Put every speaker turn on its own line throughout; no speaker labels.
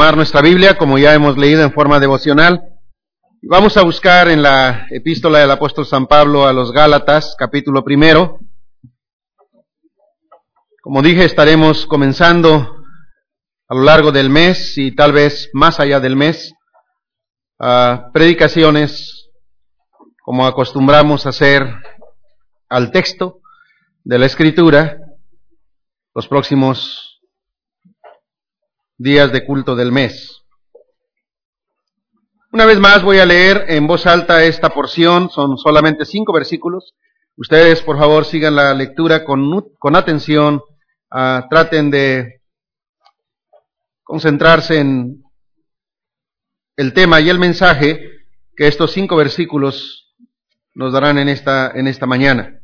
nuestra Biblia, como ya hemos leído en forma devocional. Vamos a buscar en la epístola del apóstol San Pablo a los Gálatas, capítulo primero. Como dije, estaremos comenzando a lo largo del mes y tal vez más allá del mes, predicaciones como acostumbramos a hacer al texto de la escritura los próximos días de culto del mes. Una vez más voy a leer en voz alta esta porción, son solamente cinco versículos. Ustedes, por favor, sigan la lectura con, con atención, ah, traten de concentrarse en el tema y el mensaje que estos cinco versículos nos darán en esta, en esta mañana.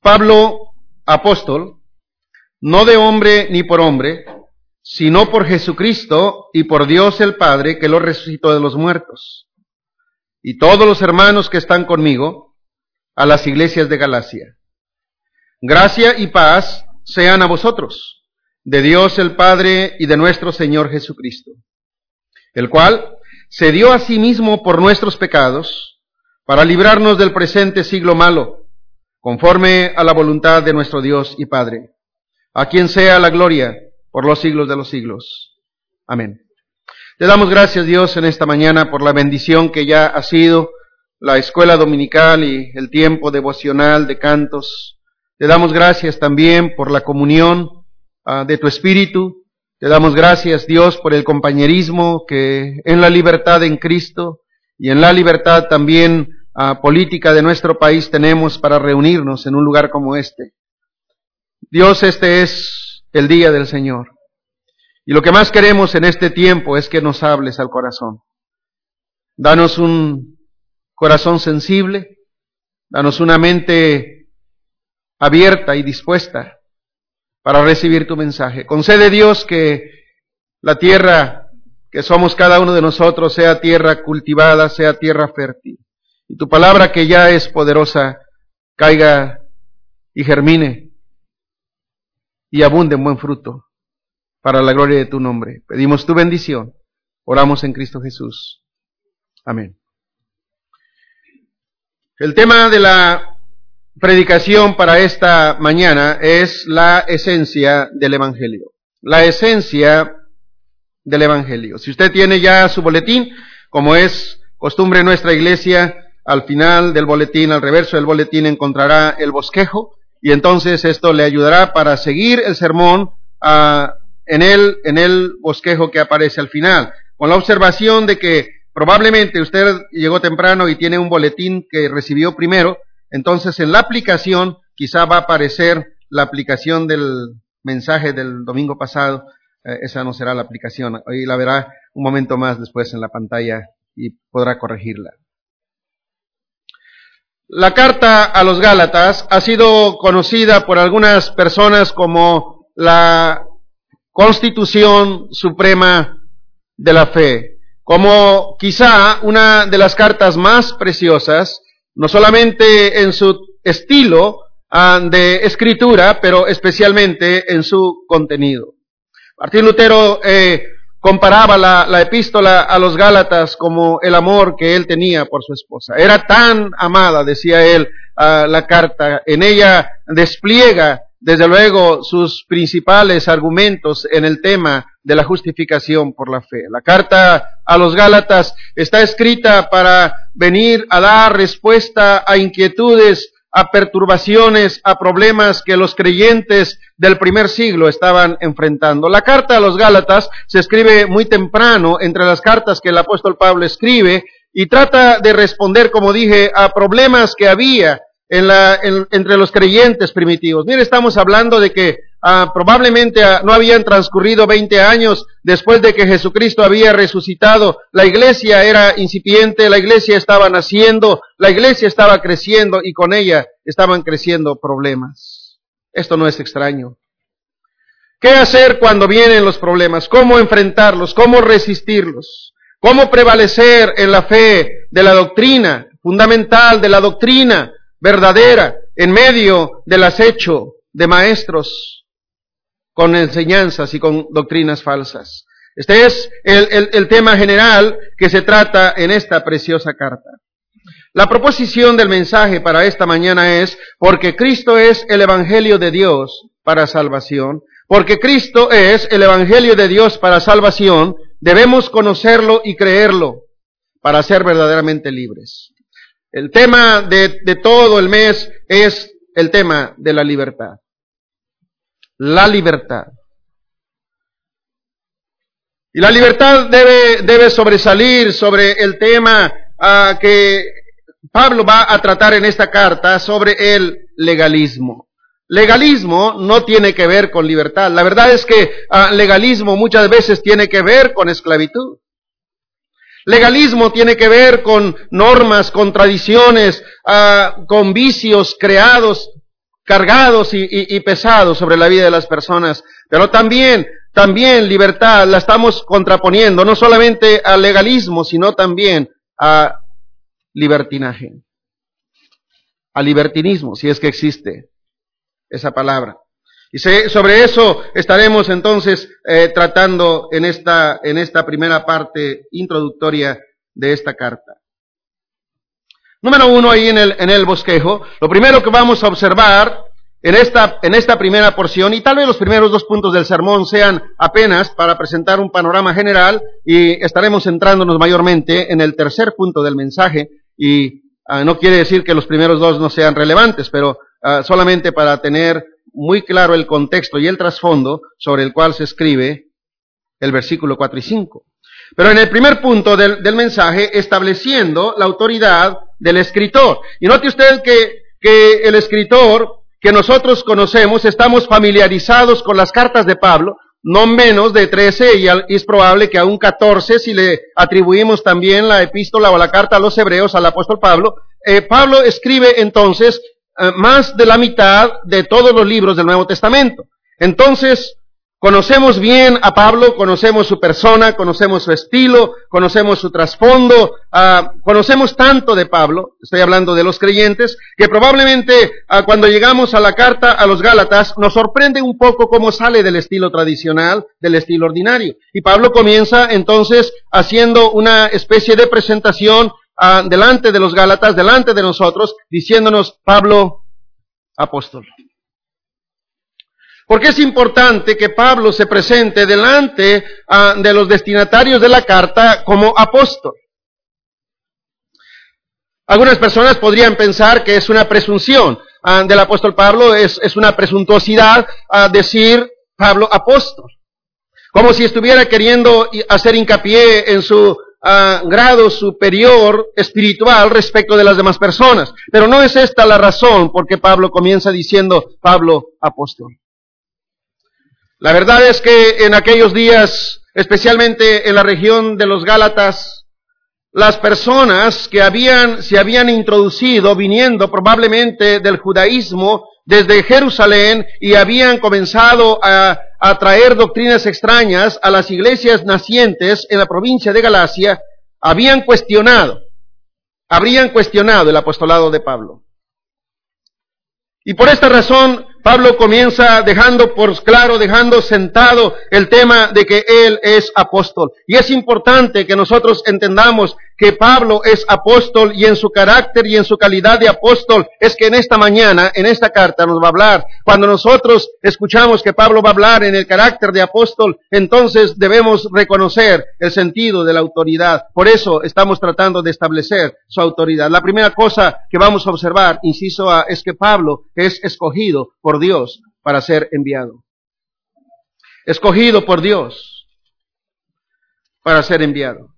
Pablo, apóstol, no de hombre ni por hombre, sino por Jesucristo y por Dios el Padre que lo resucitó de los muertos. Y todos los hermanos que están conmigo a las iglesias de Galacia. Gracia y paz sean a vosotros, de Dios el Padre y de nuestro Señor Jesucristo, el cual se dio a sí mismo por nuestros pecados, para librarnos del presente siglo malo, conforme a la voluntad de nuestro Dios y Padre, a quien sea la gloria por los siglos de los siglos. Amén. Te damos gracias Dios en esta mañana por la bendición que ya ha sido la escuela dominical y el tiempo devocional de cantos. Te damos gracias también por la comunión ah, de tu Espíritu. Te damos gracias Dios por el compañerismo que en la libertad en Cristo y en la libertad también ah, política de nuestro país tenemos para reunirnos en un lugar como este. Dios, este es el día del Señor. Y lo que más queremos en este tiempo es que nos hables al corazón. Danos un corazón sensible, danos una mente abierta y dispuesta para recibir tu mensaje. Concede Dios que la tierra que somos cada uno de nosotros sea tierra cultivada, sea tierra fértil. Y tu palabra que ya es poderosa caiga y germine y abunde en buen fruto para la gloria de tu nombre. Pedimos tu bendición. Oramos en Cristo Jesús. Amén. El tema de la predicación para esta mañana es la esencia del Evangelio. La esencia del Evangelio. Si usted tiene ya su boletín, como es costumbre en nuestra iglesia, al final del boletín, al reverso del boletín encontrará el bosquejo y entonces esto le ayudará para seguir el sermón ah, en, el, en el bosquejo que aparece al final, con la observación de que probablemente usted llegó temprano y tiene un boletín que recibió primero, entonces en la aplicación quizá va a aparecer la aplicación del mensaje del domingo pasado, eh, esa no será la aplicación, ahí la verá un momento más después en la pantalla y podrá corregirla. La carta a los Gálatas ha sido conocida por algunas personas como la Constitución Suprema de la Fe, como quizá una de las cartas más preciosas, no solamente en su estilo ah, de escritura, pero especialmente en su contenido. Martín Lutero eh, comparaba la, epístola a los Gálatas como el amor que él tenía por su esposa. Era tan amada, decía él, la carta. En ella despliega, desde luego, sus principales argumentos en el tema de la justificación por la fe. La carta a los Gálatas está escrita para venir a dar respuesta a inquietudes a perturbaciones, a problemas que los creyentes del primer siglo estaban enfrentando. La carta a los Gálatas se escribe muy temprano entre las cartas que el apóstol Pablo escribe y trata de responder, como dije, a problemas que había en la, entre los creyentes primitivos. Mire, estamos hablando de que ah, probablemente ah, no habían transcurrido 20 años después de que Jesucristo había resucitado. La iglesia era incipiente, la iglesia estaba naciendo, la iglesia estaba creciendo y con ella estaban creciendo problemas. Esto no es extraño. ¿Qué hacer cuando vienen los problemas? ¿Cómo enfrentarlos? ¿Cómo resistirlos? ¿Cómo prevalecer en la fe de la doctrina fundamental, de la doctrina verdadera en medio del acecho de maestros con enseñanzas y con doctrinas falsas. Este es el, tema general que se trata en esta preciosa carta. La proposición del mensaje para esta mañana es, porque Cristo es el Evangelio de Dios para salvación, porque Cristo es el Evangelio de Dios para salvación, debemos conocerlo y creerlo para ser verdaderamente libres. El tema de, todo el mes es el tema de la libertad. La libertad. Y la libertad debe, debe sobresalir sobre el tema uh, que Pablo va a tratar en esta carta sobre el legalismo. Legalismo no tiene que ver con libertad. La verdad es que uh, legalismo muchas veces tiene que ver con esclavitud. Legalismo tiene que ver con normas, con tradiciones, uh, con vicios creados, cargados y pesados sobre la vida de las personas. Pero también también libertad la estamos contraponiendo no solamente al legalismo, sino también a libertinaje, a libertinismo, si es que existe esa palabra. Y sobre eso estaremos entonces eh, tratando en esta, en esta primera parte introductoria de esta carta. Número uno, ahí en el, en el bosquejo, lo primero que vamos a observar en esta, en esta primera porción, y tal vez los primeros dos puntos del sermón sean apenas para presentar un panorama general, y estaremos centrándonos mayormente en el tercer punto del mensaje, y uh, no quiere decir que los primeros dos no sean relevantes, pero uh, solamente para tener muy claro el contexto y el trasfondo sobre el cual se escribe el versículo 4 y 5. Pero en el primer punto del, del mensaje, estableciendo la autoridad del escritor. Y note usted que, que el escritor que nosotros conocemos, estamos familiarizados con las cartas de Pablo, no menos de 13 y es probable que aún 14 si le atribuimos también la epístola o la carta a los hebreos al apóstol Pablo. Eh, Pablo escribe entonces más de la mitad de todos los libros del Nuevo Testamento. Entonces, Conocemos bien a Pablo, conocemos su persona, conocemos su estilo, conocemos su trasfondo, uh, conocemos tanto de Pablo, estoy hablando de los creyentes, que probablemente uh, cuando llegamos a la carta a los Gálatas nos sorprende un poco cómo sale del estilo tradicional, del estilo ordinario. Y Pablo comienza entonces haciendo una especie de presentación uh, delante de los Gálatas, delante de nosotros, diciéndonos, Pablo, apóstol. Porque es importante que Pablo se presente delante uh, de los destinatarios de la carta como apóstol. Algunas personas podrían pensar que es una presunción uh, del apóstol Pablo, es, una presuntuosidad decir Pablo apóstol. Como si estuviera queriendo hacer hincapié en su grado superior espiritual respecto de las demás personas. Pero no es esta la razón por qué Pablo comienza diciendo Pablo apóstol. La verdad es que en aquellos días, especialmente en la región de los Gálatas, las personas que habían, se habían introducido viniendo probablemente del judaísmo desde Jerusalén y habían comenzado a, a traer doctrinas extrañas a las iglesias nacientes en la provincia de Galacia, habían cuestionado, habrían cuestionado el apostolado de Pablo. Y por esta razón Pablo comienza dejando por claro, dejando sentado el tema de que él es apóstol. Y es importante que nosotros entendamos que Pablo es apóstol y en su carácter y en su calidad de apóstol es que en esta mañana, en esta carta nos va a hablar. Cuando nosotros escuchamos que Pablo va a hablar en el carácter de apóstol, entonces debemos reconocer el sentido de la autoridad. Por eso estamos tratando de establecer su autoridad. La primera cosa que vamos a observar, inciso A, es que Pablo es escogido por Dios para ser enviado. Escogido por Dios para ser enviado.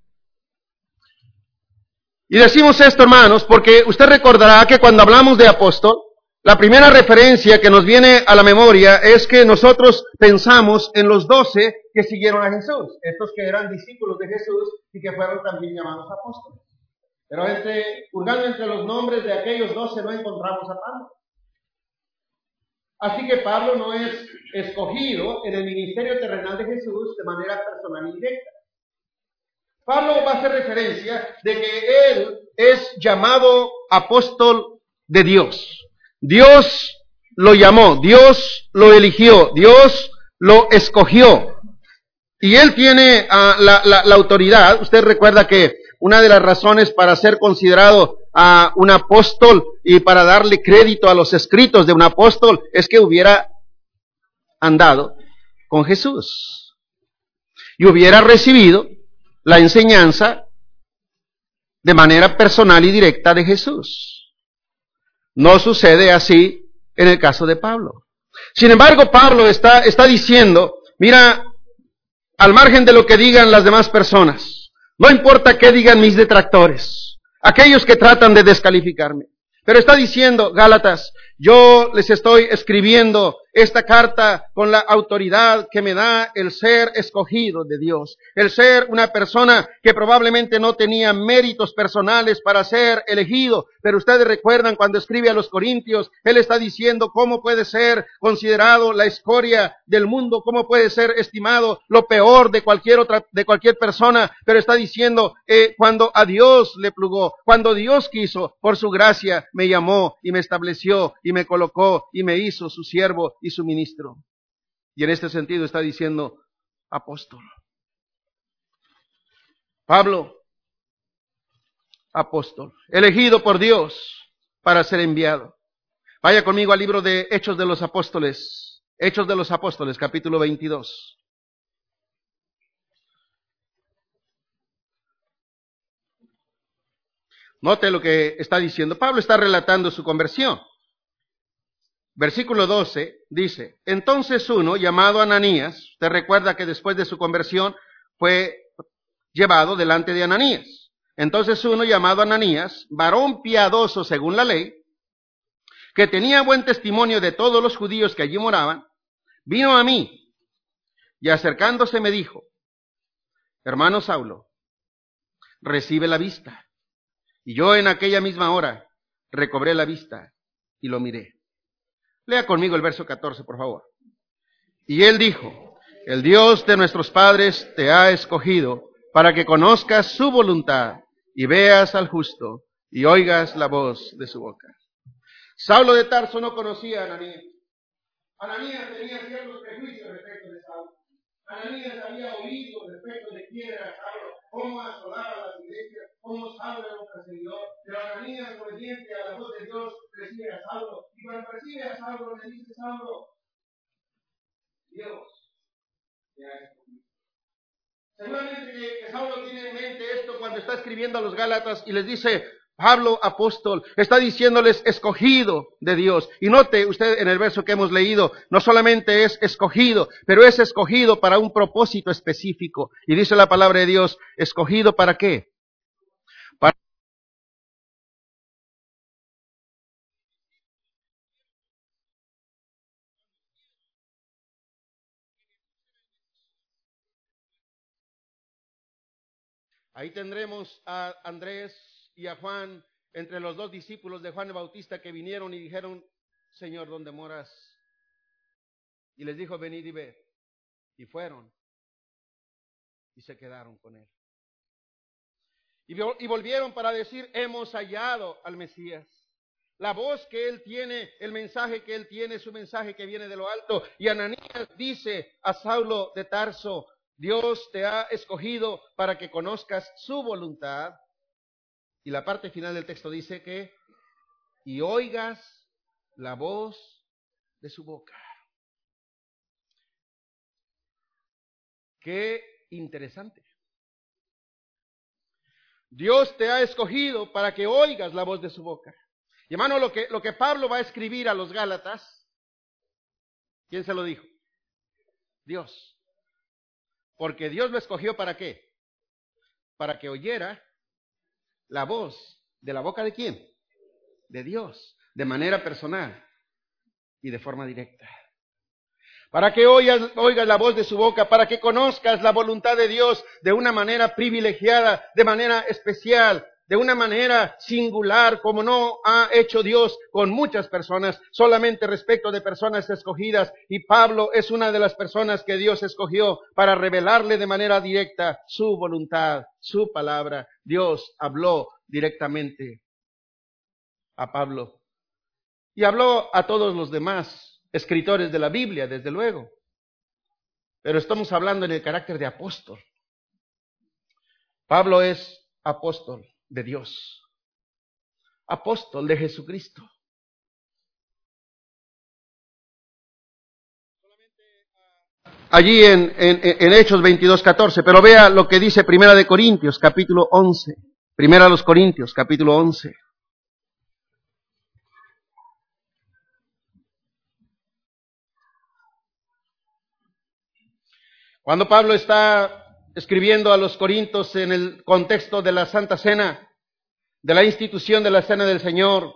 Y decimos esto, hermanos, porque usted recordará que cuando hablamos de apóstol, la primera referencia que nos viene a la memoria es que nosotros pensamos en los doce que siguieron a Jesús, estos que eran discípulos de Jesús y que fueron también llamados apóstoles. Pero entre, hurgando entre los nombres de aquellos doce no encontramos a Pablo. Así que Pablo no es escogido en el ministerio terrenal de Jesús de manera personal y directa. Pablo va a hacer referencia de que él es llamado apóstol de Dios. Dios lo llamó, Dios lo eligió, Dios lo escogió. Y él tiene ah, la, autoridad. Usted recuerda que una de las razones para ser considerado a un apóstol y para darle crédito a los escritos de un apóstol es que hubiera andado con Jesús y hubiera recibido la enseñanza de manera personal y directa de Jesús. No sucede así en el caso de Pablo. Sin embargo, Pablo está, está diciendo, mira, al margen de lo que digan las demás personas, no importa qué digan mis detractores, aquellos que tratan de descalificarme, pero está diciendo, Gálatas, yo les estoy escribiendo esta carta con la autoridad que me da el ser escogido de Dios, el ser una persona que probablemente no tenía méritos personales para ser elegido, pero ustedes recuerdan cuando escribe a los Corintios, él está diciendo cómo puede ser considerado la escoria del mundo, cómo puede ser estimado lo peor de cualquier otra, de cualquier persona, pero está diciendo eh, cuando a Dios le plugó, cuando Dios quiso, por su gracia me llamó y me estableció y me colocó y me hizo su siervo y su ministro. Y en este sentido está diciendo apóstol. Pablo, apóstol, elegido por Dios para ser enviado. Vaya conmigo al libro de Hechos de los Apóstoles, Hechos de los Apóstoles, capítulo 22. Note lo que está diciendo. Pablo está relatando su conversión. Versículo 12 dice, entonces uno llamado Ananías, te recuerda que después de su conversión fue llevado delante de Ananías. Entonces uno llamado Ananías, varón piadoso según la ley, que tenía buen testimonio de todos los judíos que allí moraban, vino a mí y acercándose me dijo, hermano Saulo, recibe la vista. Y yo en aquella misma hora recobré la vista y lo miré. Lea conmigo el verso 14, por favor. Y él dijo, el Dios de nuestros padres te ha escogido para que conozcas su voluntad y veas al justo y oigas la voz de su boca. Saulo de Tarso no conocía a Ananías. Ananías tenía ciertos prejuicios respecto de Saulo. Ananías había oído respecto de quién era Saulo, cómo asolaba las iglesias, cómo Saulo era un perseguidor. Pero Ananías, obediente a la voz de Dios, recibe a Saulo. Y cuando recibe a Saulo, le dice Saulo, Dios te ha escogido. Seguramente que, que Saulo tiene en mente esto cuando está escribiendo a los Gálatas y les dice, Pablo apóstol está diciéndoles escogido de Dios. Y note usted en el verso que hemos leído, no solamente es escogido, pero es escogido para un propósito específico. Y dice la palabra de Dios, escogido para qué? Ahí tendremos a Andrés y a Juan, entre los dos discípulos de Juan el Bautista que vinieron y dijeron, Señor, ¿dónde moras? Y les dijo, venid y ved. Y fueron. Y se quedaron con él. Y, volvieron para decir, hemos hallado al Mesías. La voz que él tiene, el mensaje que él tiene, su mensaje que viene de lo alto. Y Ananías dice a Saulo de Tarso, Dios te ha escogido para que conozcas su voluntad y la parte final del texto dice que, y oigas la voz de su boca. Qué interesante. Dios te ha escogido para que oigas la voz de su boca. Y hermano, lo que, lo que Pablo va a escribir a los Gálatas, ¿quién se lo dijo? Dios. Porque Dios lo escogió para qué? Para que oyera la voz de la boca de quién? De Dios, de manera personal y de forma directa. Para que oigas, oigas, la voz de su boca, para que conozcas la voluntad de Dios de una manera privilegiada, de manera especial, de una manera singular, como no ha hecho Dios con muchas personas, solamente respecto de personas escogidas. Y Pablo es una de las personas que Dios escogió para revelarle de manera directa su voluntad, su palabra. Dios habló directamente a Pablo. Y habló a todos los demás escritores de la Biblia, desde luego. Pero estamos hablando en el carácter de apóstol. Pablo es apóstol de Dios, apóstol de Jesucristo. Allí en, en, Hechos 22, 14, pero vea lo que dice Primera de Corintios, capítulo 11. Primera de los Corintios, capítulo 11. Cuando Pablo está escribiendo a los Corintios en el contexto de la Santa Cena, de la institución de la Cena del Señor,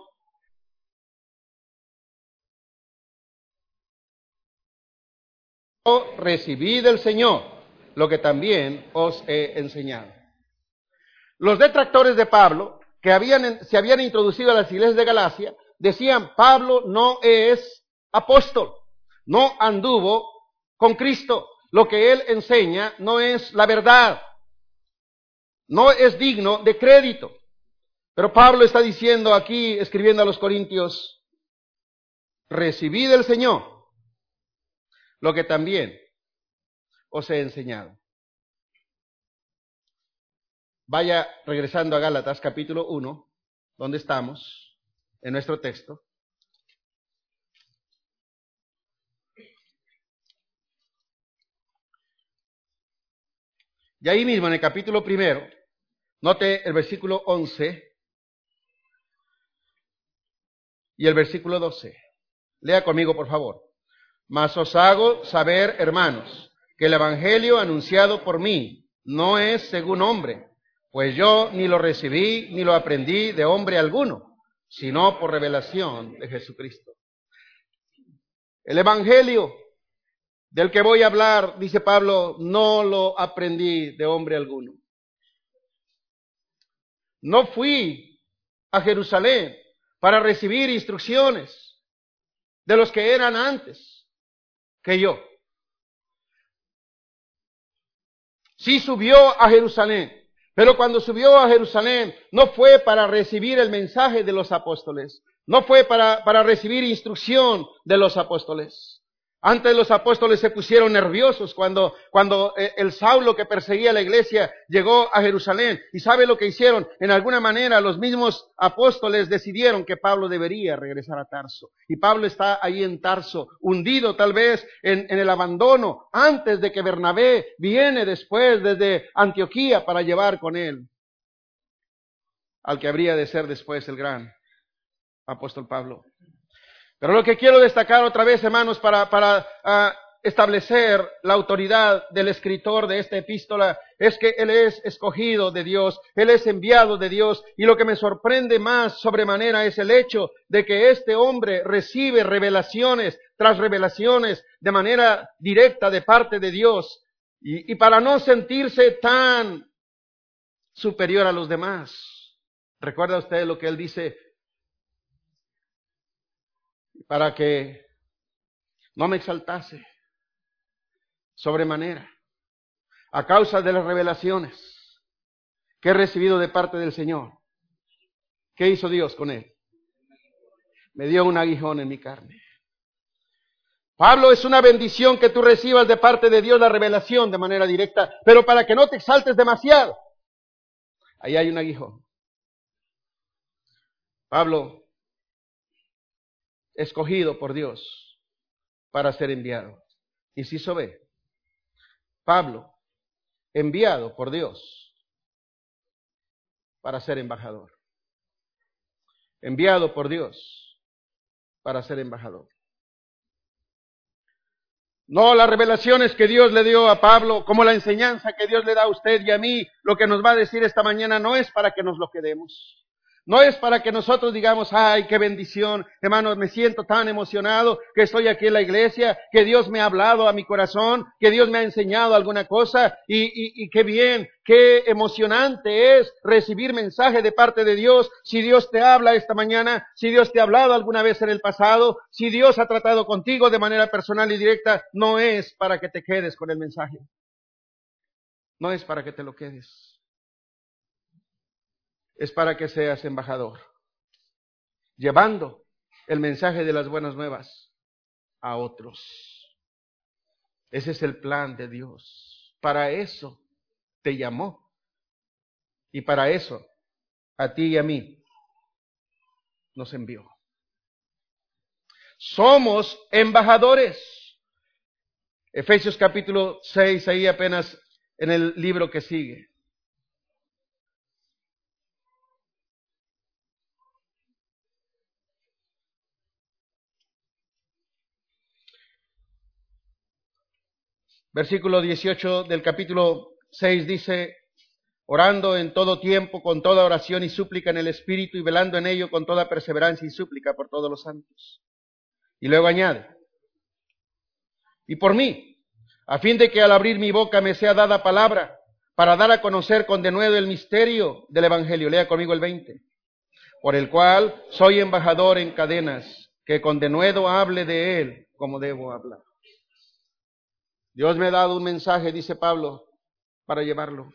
recibí del Señor lo que también os he enseñado. Los detractores de Pablo, que habían, se habían introducido a las iglesias de Galacia, decían, Pablo no es apóstol, no anduvo con Cristo, lo que él enseña no es la verdad, no es digno de crédito. Pero Pablo está diciendo aquí, escribiendo a los Corintios, recibí del Señor lo que también os he enseñado. Vaya regresando a Gálatas capítulo 1, donde estamos, en nuestro texto. Y ahí mismo en el capítulo primero, note el versículo 11 y el versículo 12. Lea conmigo, por favor. Mas os hago saber, hermanos, que el Evangelio anunciado por mí no es según hombre, pues yo ni lo recibí ni lo aprendí de hombre alguno, sino por revelación de Jesucristo. El Evangelio del que voy a hablar, dice Pablo, no lo aprendí de hombre alguno. No fui a Jerusalén para recibir instrucciones de los que eran antes que yo. Sí subió a Jerusalén, pero cuando subió a Jerusalén no fue para recibir el mensaje de los apóstoles, no fue para, para recibir instrucción de los apóstoles. Antes los apóstoles se pusieron nerviosos cuando, cuando eh, el Saulo que perseguía la iglesia llegó a Jerusalén. ¿Y sabe lo que hicieron? En alguna manera los mismos apóstoles decidieron que Pablo debería regresar a Tarso. Y Pablo está ahí en Tarso, hundido tal vez en, en el abandono, antes de que Bernabé viene después desde Antioquía para llevar con él al que habría de ser después el gran apóstol Pablo. Pero lo que quiero destacar otra vez, hermanos, para, para ah, establecer la autoridad del escritor de esta epístola es que Él es escogido de Dios, Él es enviado de Dios, y lo que me sorprende más sobremanera es el hecho de que este hombre recibe revelaciones tras revelaciones de manera directa de parte de Dios, y, y para no sentirse tan superior a los demás. ¿Recuerda usted lo que Él dice? Para que no me exaltase sobremanera a causa de las revelaciones que he recibido de parte del Señor. ¿Qué hizo Dios con él? Me dio un aguijón en mi carne. Pablo, es una bendición que tú recibas de parte de Dios la revelación de manera directa, pero para que no te exaltes demasiado. Ahí hay un aguijón. Pablo escogido por Dios para ser enviado. Inciso B. Pablo, enviado por Dios para ser embajador. Enviado por Dios para ser embajador. No las revelaciones que Dios le dio a Pablo, como la enseñanza que Dios le da a usted y a mí, lo que nos va a decir esta mañana no es para que nos lo quedemos. No es para que nosotros digamos, ay, qué bendición, hermanos, me siento tan emocionado que estoy aquí en la iglesia, que Dios me ha hablado a mi corazón, que Dios me ha enseñado alguna cosa y, y, y qué bien, qué emocionante es recibir mensaje de parte de Dios. Si Dios te habla esta mañana, si Dios te ha hablado alguna vez en el pasado, si Dios ha tratado contigo de manera personal y directa, no es para que te quedes con el mensaje. No es para que te lo quedes es para que seas embajador, llevando el mensaje de las buenas nuevas a otros. Ese es el plan de Dios. Para eso te llamó. Y para eso, a ti y a mí, nos envió. Somos embajadores. Efesios capítulo 6, ahí apenas en el libro que sigue. Versículo 18 del capítulo 6 dice, orando en todo tiempo, con toda oración y súplica en el Espíritu y velando en ello con toda perseverancia y súplica por todos los santos. Y luego añade, y por mí, a fin de que al abrir mi boca me sea dada palabra para dar a conocer con denuedo el misterio del Evangelio. Lea conmigo el 20. Por el cual soy embajador en cadenas, que con denuedo hable de él como debo hablar. Dios me ha dado un mensaje, dice Pablo, para llevarlo,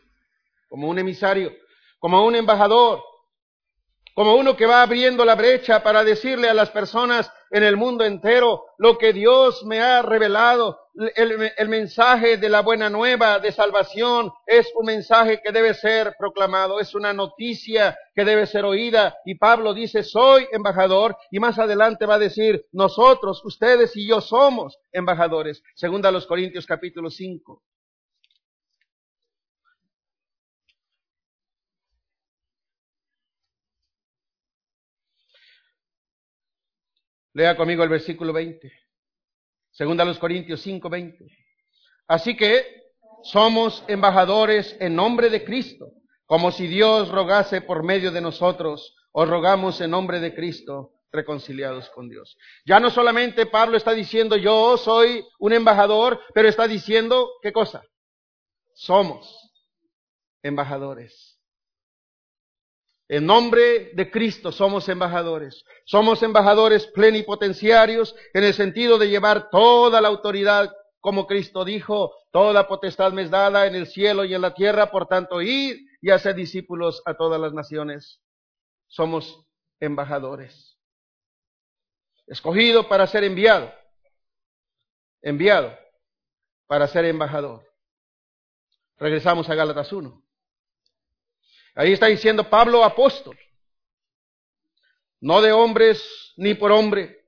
como un emisario, como un embajador, como uno que va abriendo la brecha para decirle a las personas en el mundo entero lo que Dios me ha revelado. El, mensaje de la buena nueva de salvación es un mensaje que debe ser proclamado, es una noticia que debe ser oída. Y Pablo dice, soy embajador, y más adelante va a decir, nosotros, ustedes y yo somos embajadores. Segunda a los Corintios capítulo 5. Lea conmigo el versículo 20. Segunda a los Corintios 5, 20. Así que somos embajadores en nombre de Cristo, como si Dios rogase por medio de nosotros, os rogamos en nombre de Cristo, reconciliados con Dios. Ya no solamente Pablo está diciendo yo soy un embajador, pero está diciendo qué cosa? Somos embajadores. En nombre de Cristo somos embajadores. Somos embajadores plenipotenciarios en el sentido de llevar toda la autoridad, como Cristo dijo, toda potestad me es dada en el cielo y en la tierra, por tanto, id y hacer discípulos a todas las naciones. Somos embajadores. Escogido para ser enviado. Enviado para ser embajador. Regresamos a Gálatas 1. Ahí está diciendo Pablo apóstol, no de hombres ni por hombre,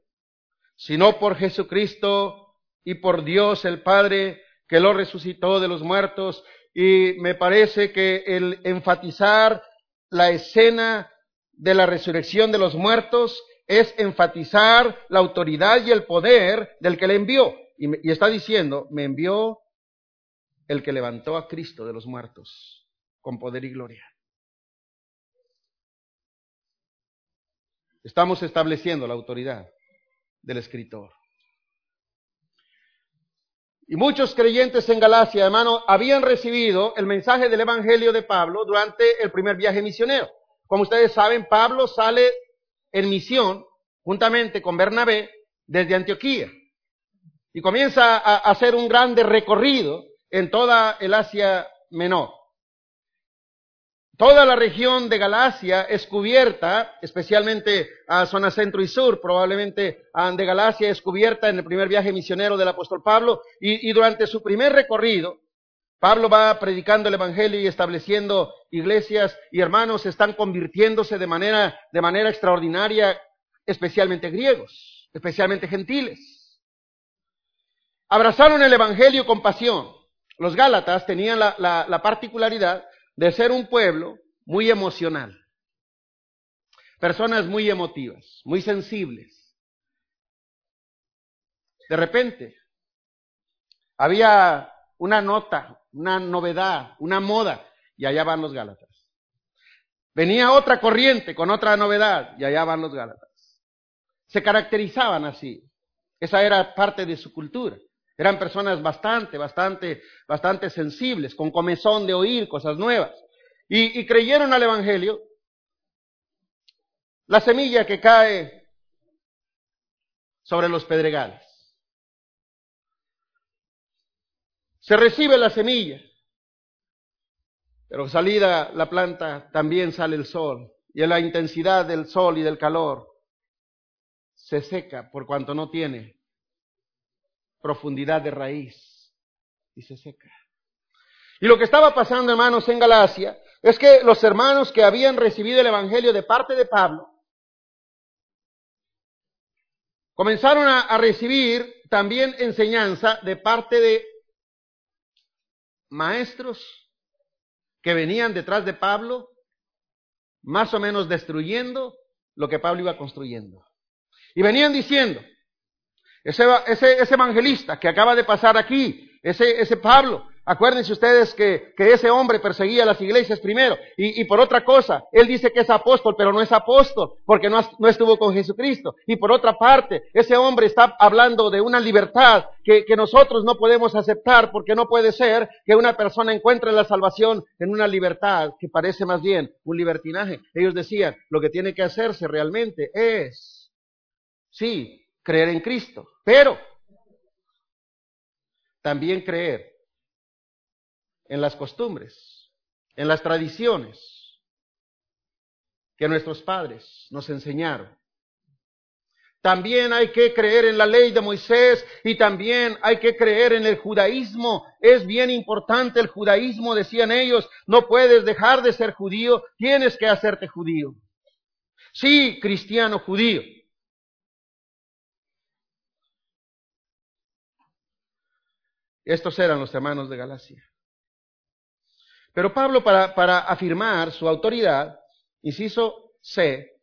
sino por Jesucristo y por Dios el Padre que lo resucitó de los muertos. Y me parece que el enfatizar la escena de la resurrección de los muertos es enfatizar la autoridad y el poder del que le envió. Y, y está diciendo, me envió el que levantó a Cristo de los muertos con poder y gloria. Estamos estableciendo la autoridad del escritor. Y muchos creyentes en Galacia, hermano, habían recibido el mensaje del Evangelio de Pablo durante el primer viaje misionero. Como ustedes saben, Pablo sale en misión juntamente con Bernabé desde Antioquía y comienza a hacer un grande recorrido en toda el Asia Menor. Toda la región de Galacia es cubierta, especialmente a zona centro y sur, probablemente de Galacia es cubierta en el primer viaje misionero del apóstol Pablo, y, durante su primer recorrido, Pablo va predicando el Evangelio y estableciendo iglesias y hermanos están convirtiéndose de manera, de manera extraordinaria, especialmente griegos, especialmente gentiles. Abrazaron el Evangelio con pasión. Los Gálatas tenían la, la particularidad de ser un pueblo muy emocional. Personas muy emotivas, muy sensibles. De repente, había una nota, una novedad, una moda, y allá van los Gálatas. Venía otra corriente con otra novedad, y allá van los Gálatas. Se caracterizaban así. Esa era parte de su cultura. Eran personas bastante, bastante, bastante sensibles, con comezón de oír cosas nuevas. Y, y creyeron al Evangelio. La semilla que cae sobre los pedregales. Se recibe la semilla, pero salida la planta también sale el sol. Y en la intensidad del sol y del calor se seca por cuanto no tiene profundidad de raíz. y se seca. Y lo que estaba pasando, hermanos, en Galacia, es que los hermanos que habían recibido el Evangelio de parte de Pablo, comenzaron a, recibir también enseñanza de parte de maestros que venían detrás de Pablo, más o menos destruyendo lo que Pablo iba construyendo. Y venían diciendo, ese, evangelista que acaba de pasar aquí, ese, Pablo, Acuérdense ustedes que, ese hombre perseguía las iglesias primero. Y, por otra cosa, él dice que es apóstol, pero no es apóstol porque no, estuvo con Jesucristo. Y por otra parte, ese hombre está hablando de una libertad que nosotros no podemos aceptar porque no puede ser que una persona encuentre la salvación en una libertad que parece más bien un libertinaje. Ellos decían, lo que tiene que hacerse realmente es, sí, creer en Cristo, pero también creer en las costumbres, en las tradiciones que nuestros padres nos enseñaron. También hay que creer en la ley de Moisés y también hay que creer en el judaísmo. Es bien importante el judaísmo, decían ellos. No puedes dejar de ser judío, tienes que hacerte judío. Sí, cristiano judío. Estos eran los hermanos de Galacia. Pero Pablo, para, afirmar su autoridad, inciso C,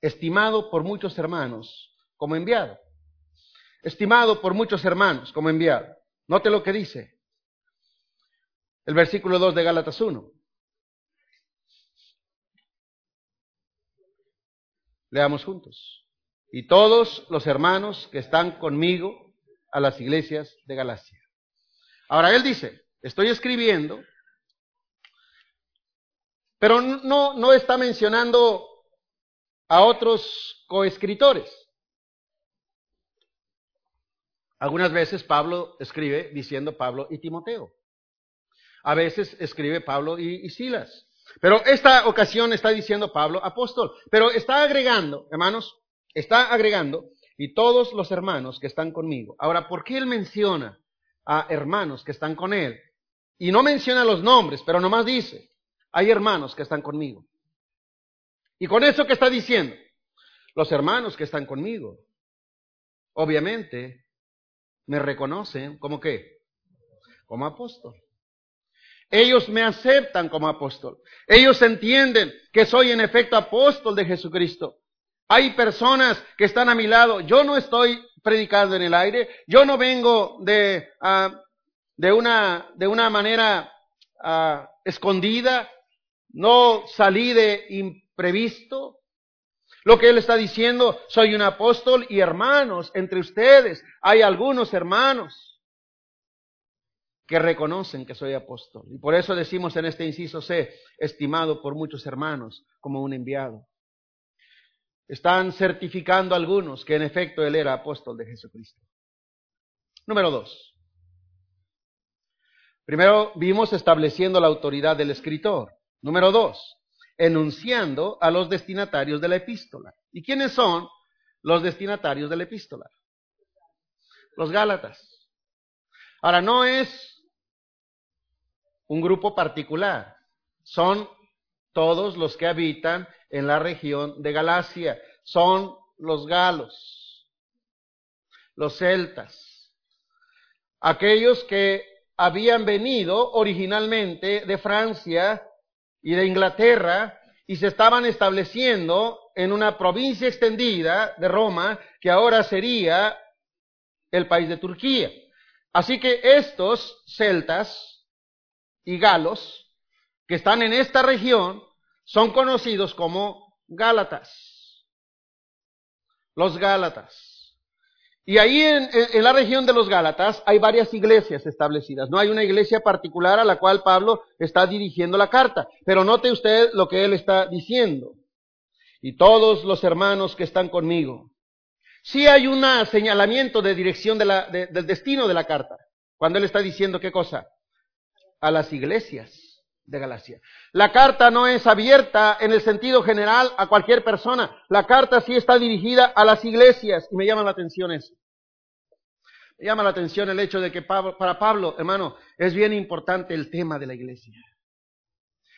estimado por muchos hermanos como enviado. Estimado por muchos hermanos como enviado. Note lo que dice el versículo 2 de Gálatas 1. Leamos juntos. Y todos los hermanos que están conmigo a las iglesias de Galacia. Ahora él dice, estoy escribiendo pero no, no está mencionando a otros coescritores. Algunas veces Pablo escribe diciendo Pablo y Timoteo. A veces escribe Pablo y, y, Silas. Pero esta ocasión está diciendo Pablo apóstol. Pero está agregando, hermanos, está agregando, y todos los hermanos que están conmigo. Ahora, ¿por qué él menciona a hermanos que están con él? Y no menciona los nombres, pero nomás dice, hay hermanos que están conmigo. Y con eso que está diciendo, los hermanos que están conmigo, obviamente, me reconocen como qué? Como apóstol. Ellos me aceptan como apóstol. Ellos entienden que soy en efecto apóstol de Jesucristo. Hay personas que están a mi lado. Yo no estoy predicando en el aire. Yo no vengo de, de, una, de una manera uh, escondida no salí de imprevisto. Lo que él está diciendo, soy un apóstol y hermanos, entre ustedes hay algunos hermanos que reconocen que soy apóstol. Y por eso decimos en este inciso C, estimado por muchos hermanos como un enviado. Están certificando algunos que en efecto él era apóstol de Jesucristo. Número dos. Primero vimos estableciendo la autoridad del escritor. Número dos, enunciando a los destinatarios de la epístola. ¿Y quiénes son los destinatarios de la epístola? Los Gálatas. Ahora, no es un grupo particular, son todos los que habitan en la región de Galacia, son los galos, los celtas, aquellos que habían venido originalmente de Francia y de Inglaterra y se estaban estableciendo en una provincia extendida de Roma que ahora sería el país de Turquía. Así que estos celtas y galos que están en esta región son conocidos como Gálatas. Los Gálatas. Y ahí en, la región de los Gálatas hay varias iglesias establecidas. No hay una iglesia particular a la cual Pablo está dirigiendo la carta. Pero note usted lo que él está diciendo. Y todos los hermanos que están conmigo. Sí hay un señalamiento de dirección del destino de la carta. Cuando él está diciendo qué cosa? A las iglesias de Galacia. La carta no es abierta en el sentido general a cualquier persona. La carta sí está dirigida a las iglesias y me llama la atención eso. Me llama la atención el hecho de que para Pablo, hermano, es bien importante el tema de la iglesia.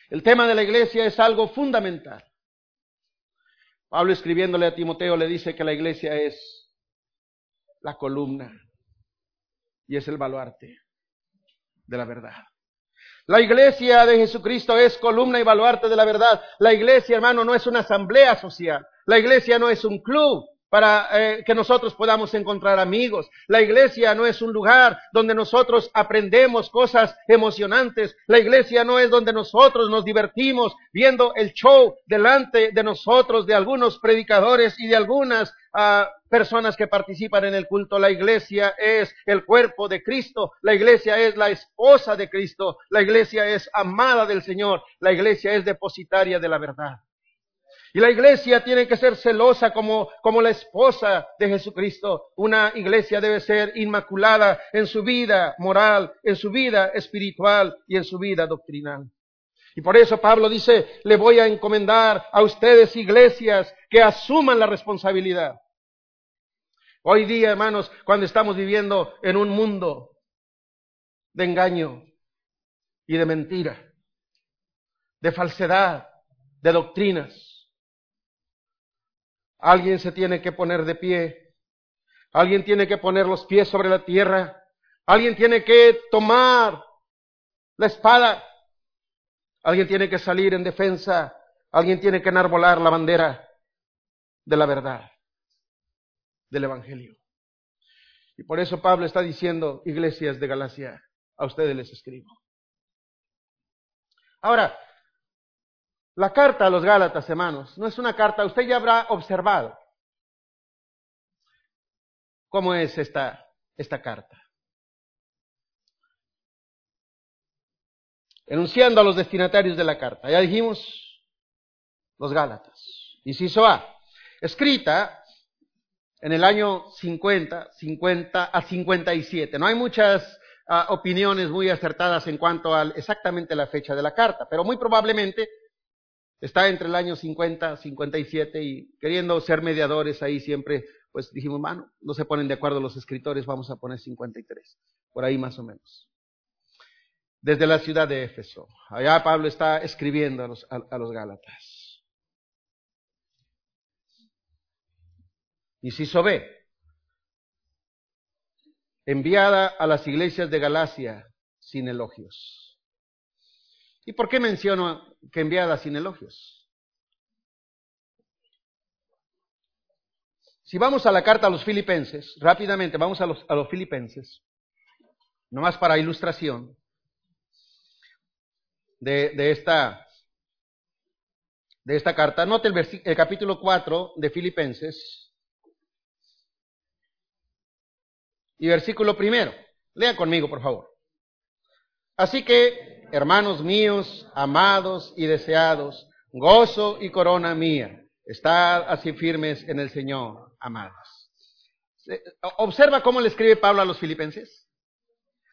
El tema de la iglesia es algo fundamental. Pablo escribiéndole a Timoteo le dice que la iglesia es la columna y es el baluarte de la verdad. La iglesia de Jesucristo es columna y baluarte de la verdad. La iglesia, hermano, no es una asamblea social. La iglesia no es un club para eh, que nosotros podamos encontrar amigos. La iglesia no es un lugar donde nosotros aprendemos cosas emocionantes. La iglesia no es donde nosotros nos divertimos viendo el show delante de nosotros de algunos predicadores y de algunas uh, personas que participan en el culto. La iglesia es el cuerpo de Cristo. La iglesia es la esposa de Cristo. La iglesia es amada del Señor. La iglesia es depositaria de la verdad. Y la iglesia tiene que ser celosa como, como la esposa de Jesucristo. Una iglesia debe ser inmaculada en su vida moral, en su vida espiritual y en su vida doctrinal. Y por eso Pablo dice, le voy a encomendar a ustedes iglesias que asuman la responsabilidad. Hoy día, hermanos, cuando estamos viviendo en un mundo de engaño y de mentira, de falsedad, de doctrinas, Alguien se tiene que poner de pie. Alguien tiene que poner los pies sobre la tierra. Alguien tiene que tomar la espada. Alguien tiene que salir en defensa. Alguien tiene que enarbolar la bandera de la verdad, del Evangelio. Y por eso Pablo está diciendo, iglesias de Galacia, a ustedes les escribo. Ahora, la carta a los Gálatas, hermanos, no es una carta, usted ya habrá observado cómo es esta, esta carta. Enunciando a los destinatarios de la carta. Ya dijimos los Gálatas. Inciso A. Escrita en el año 50, 50 a 57. No hay muchas ah, opiniones muy acertadas en cuanto a exactamente la fecha de la carta, pero muy probablemente Está entre el año 50, 57 y queriendo ser mediadores ahí siempre, pues dijimos, mano, no se ponen de acuerdo los escritores, vamos a poner 53, por ahí más o menos. Desde la ciudad de Éfeso. Allá Pablo está escribiendo a los, a, los Gálatas. Si B. Enviada a las iglesias de Galacia sin elogios. ¿Y por qué menciono que enviada sin elogios? Si vamos a la carta a los filipenses, rápidamente vamos a los, a los filipenses, nomás para ilustración de, de, esta, de esta carta. Note el, el capítulo 4 de Filipenses y versículo primero. Lea conmigo, por favor. Así que hermanos míos, amados y deseados, gozo y corona mía, estad así firmes en el Señor, amados. Observa cómo le escribe Pablo a los filipenses.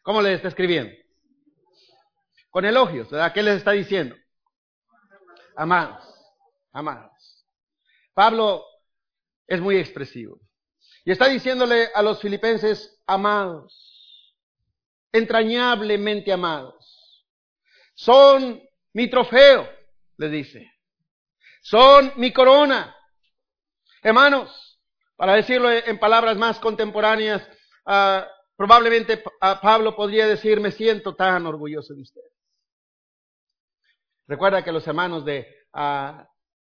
¿Cómo le está escribiendo? Con elogios, ¿verdad? ¿Qué les está diciendo? Amados, amados. Pablo es muy expresivo. Y está diciéndole a los filipenses, amados, entrañablemente amados. Son mi trofeo, le dice. Son mi corona. Hermanos, para decirlo en palabras más contemporáneas, ah, probablemente Pablo podría decir, me siento tan orgulloso de ustedes. Recuerda que los hermanos de, uh,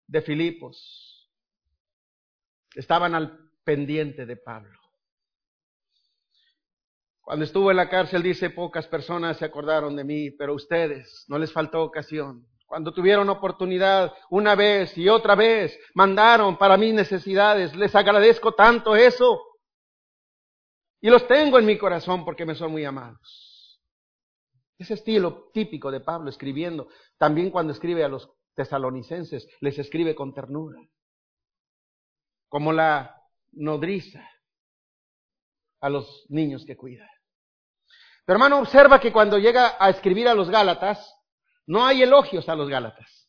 de Filipos estaban al pendiente de Pablo. Cuando estuvo en la cárcel, dice, pocas personas se acordaron de mí, pero ustedes no les faltó ocasión. Cuando tuvieron oportunidad una vez y otra vez, mandaron para mis necesidades. Les agradezco tanto eso. Y los tengo en mi corazón porque me son muy amados. Ese estilo típico de Pablo escribiendo, también cuando escribe a los tesalonicenses, les escribe con ternura. Como la nodriza a los niños que cuida. Pero hermano, observa que cuando llega a escribir a los Gálatas, no hay elogios a los Gálatas.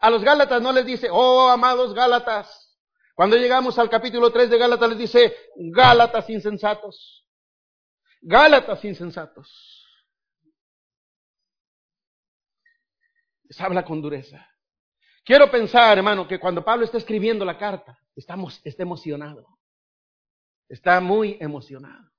A los Gálatas no les dice, oh amados Gálatas. Cuando llegamos al capítulo 3 de Gálatas les dice, Gálatas insensatos. Gálatas insensatos. Les habla con dureza. Quiero pensar, hermano, que cuando Pablo está escribiendo la carta, estamos, está emocionado. Está muy emocionado.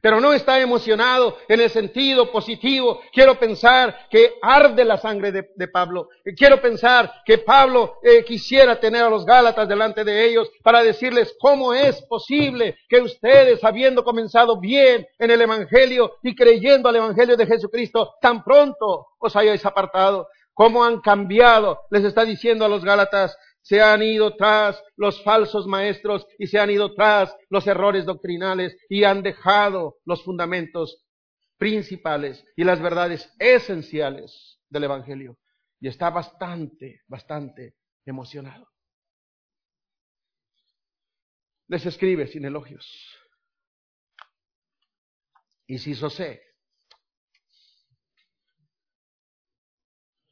Pero no está emocionado en el sentido positivo. Quiero pensar que arde la sangre de, Pablo. Quiero pensar que Pablo eh, quisiera tener a los Gálatas delante de ellos para decirles cómo es posible que ustedes, habiendo comenzado bien en el Evangelio y creyendo al Evangelio de Jesucristo, tan pronto os hayáis apartado. ¿Cómo han cambiado? Les está diciendo a los Gálatas, se han ido tras los falsos maestros y se han ido tras los errores doctrinales y han dejado los fundamentos principales y las verdades esenciales del Evangelio. Y está bastante, bastante emocionado. Les escribe sin elogios. Y si sé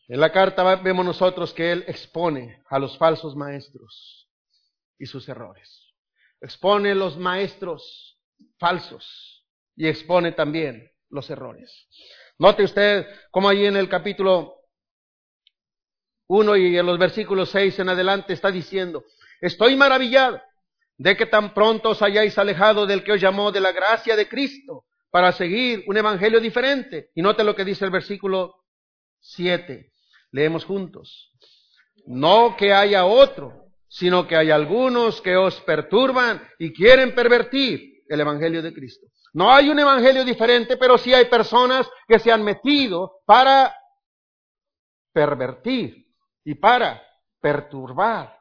En la carta vemos nosotros que él expone a los falsos maestros y sus errores. Expone los maestros falsos y expone también los errores. Note usted cómo allí en el capítulo 1 y en los versículos 6 en adelante está diciendo, estoy maravillado de que tan pronto os hayáis alejado del que os llamó de la gracia de Cristo para seguir un evangelio diferente. Y note lo que dice el versículo 7. Leemos juntos. No que haya otro, sino que hay algunos que os perturban y quieren pervertir el Evangelio de Cristo. No hay un Evangelio diferente, pero sí hay personas que se han metido para pervertir y para perturbar.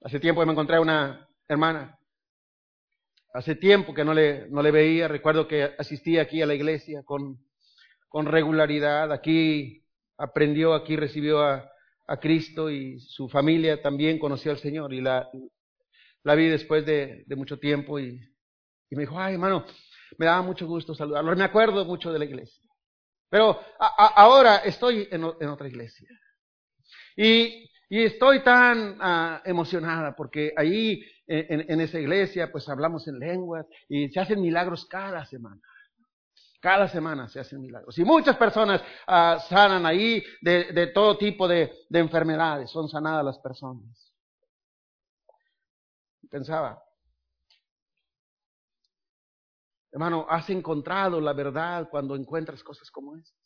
Hace tiempo me encontré una hermana Hace tiempo que no le, no le veía, recuerdo que asistía aquí a la iglesia con, con regularidad, aquí aprendió, aquí recibió a, a, Cristo y su familia también conoció al Señor y la, la vi después de, de mucho tiempo y, y, me dijo, ay hermano, me daba mucho gusto saludarlo, me acuerdo mucho de la iglesia, pero ahora estoy en, en, otra iglesia. Y, y estoy tan uh, emocionada porque ahí en, esa iglesia, pues hablamos en lenguas y se hacen milagros cada semana. Cada semana se hacen milagros. Y muchas personas ah, sanan ahí de, todo tipo de, de, enfermedades, son sanadas las personas. Pensaba, hermano, has encontrado la verdad cuando encuentras cosas como esas.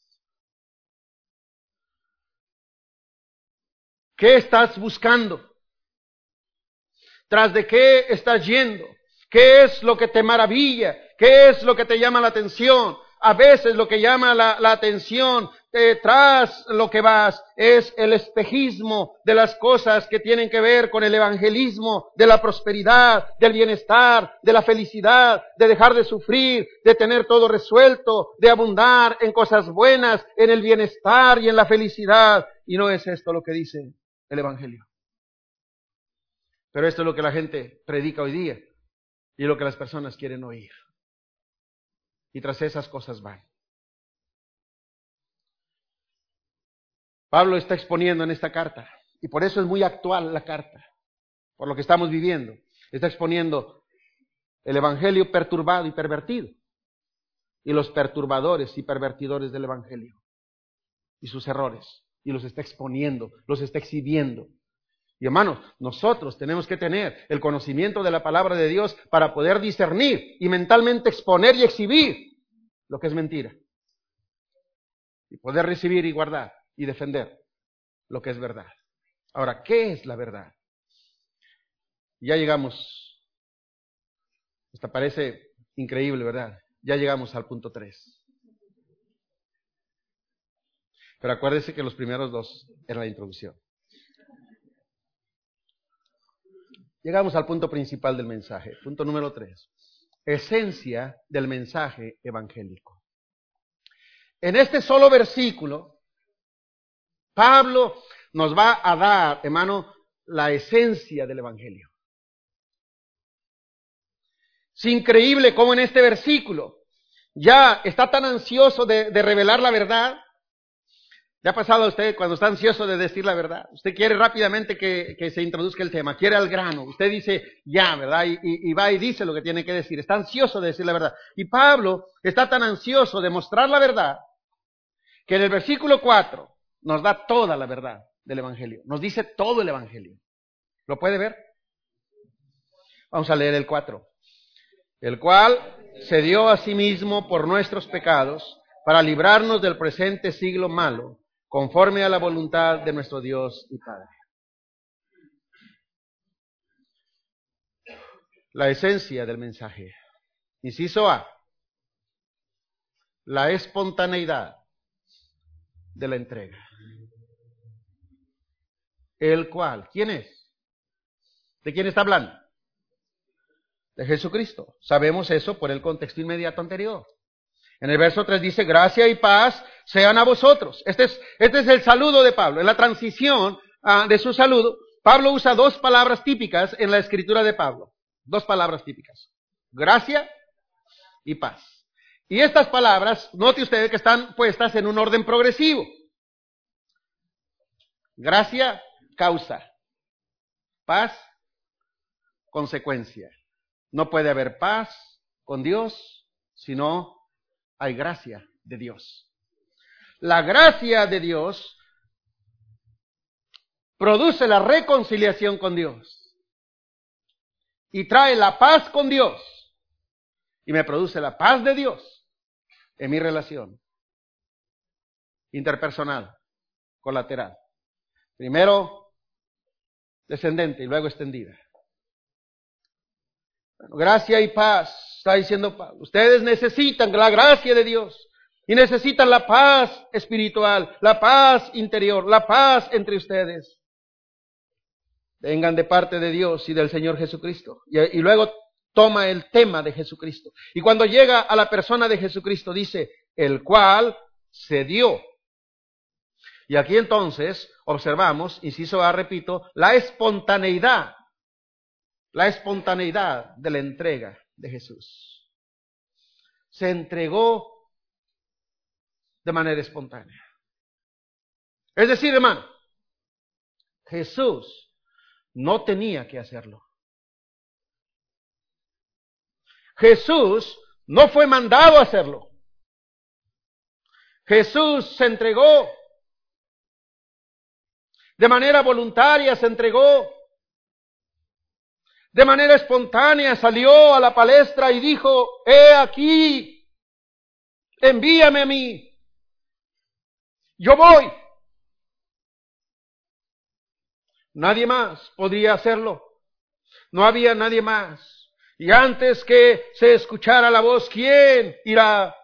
¿Qué estás buscando? ¿Tras de qué estás yendo? ¿Qué es lo que te maravilla? ¿Qué es lo que te llama la atención? A veces lo que llama la, atención eh, tras lo que vas es el espejismo de las cosas que tienen que ver con el evangelismo, de la prosperidad, del bienestar, de la felicidad, de dejar de sufrir, de tener todo resuelto, de abundar en cosas buenas, en el bienestar y en la felicidad. Y no es esto lo que dice el Evangelio. Pero esto es lo que la gente predica hoy día y lo que las personas quieren oír. Y tras esas cosas van. Pablo está exponiendo en esta carta, y por eso es muy actual la carta, por lo que estamos viviendo. Está exponiendo el Evangelio perturbado y pervertido, y los perturbadores y pervertidores del Evangelio, y sus errores, y los está exponiendo, los está exhibiendo. Y hermanos, nosotros tenemos que tener el conocimiento de la palabra de Dios para poder discernir y mentalmente exponer y exhibir lo que es mentira. Y poder recibir y guardar y defender lo que es verdad. Ahora, ¿qué es la verdad? Ya llegamos, hasta parece increíble, ¿verdad? Ya llegamos al punto 3. Pero acuérdese que los primeros dos eran la introducción. Llegamos al punto principal del mensaje, punto número tres. Esencia del mensaje evangélico. En este solo versículo, Pablo nos va a dar, hermano, la esencia del Evangelio. Es increíble cómo en este versículo ya está tan ansioso de, de revelar la verdad, ¿Le ha pasado a usted cuando está ansioso de decir la verdad? Usted quiere rápidamente que, se introduzca el tema, quiere al grano. Usted dice ya, ¿verdad? Y, va y dice lo que tiene que decir. Está ansioso de decir la verdad. Y Pablo está tan ansioso de mostrar la verdad que en el versículo 4 nos da toda la verdad del Evangelio. Nos dice todo el Evangelio. ¿Lo puede ver? Vamos a leer el 4. El cual se dio a sí mismo por nuestros pecados para librarnos del presente siglo malo conforme a la voluntad de nuestro Dios y Padre. La esencia del mensaje. Inciso A. La espontaneidad de la entrega. El cual, ¿quién es? ¿De quién está hablando? De Jesucristo. Sabemos eso por el contexto inmediato anterior. En el verso 3 dice, gracia y paz sean a vosotros. Este es, este es el saludo de Pablo. En la transición ah, de su saludo, Pablo usa dos palabras típicas en la escritura de Pablo. Dos palabras típicas. Gracia y paz. Y estas palabras, note ustedes que están puestas en un orden progresivo. Gracia, causa. Paz, consecuencia. No puede haber paz con Dios si no hay gracia de Dios. La gracia de Dios produce la reconciliación con Dios y trae la paz con Dios y me produce la paz de Dios en mi relación interpersonal, colateral. Primero descendente y luego extendida. gracia y paz Está diciendo ustedes necesitan la gracia de Dios y necesitan la paz espiritual, la paz interior, la paz entre ustedes. Vengan de parte de Dios y del Señor Jesucristo. Y, y luego toma el tema de Jesucristo. Y cuando llega a la persona de Jesucristo dice, el cual se dio. Y aquí entonces observamos, inciso A, repito, la espontaneidad, la espontaneidad de la entrega de Jesús. Se entregó de manera espontánea. Es decir, hermano, Jesús no tenía que hacerlo. Jesús no fue mandado a hacerlo. Jesús se entregó. De manera voluntaria se entregó de manera espontánea salió a la palestra y dijo, he aquí, envíame a mí, yo voy. Nadie más podría hacerlo. No había nadie más. Y antes que se escuchara la voz, ¿quién irá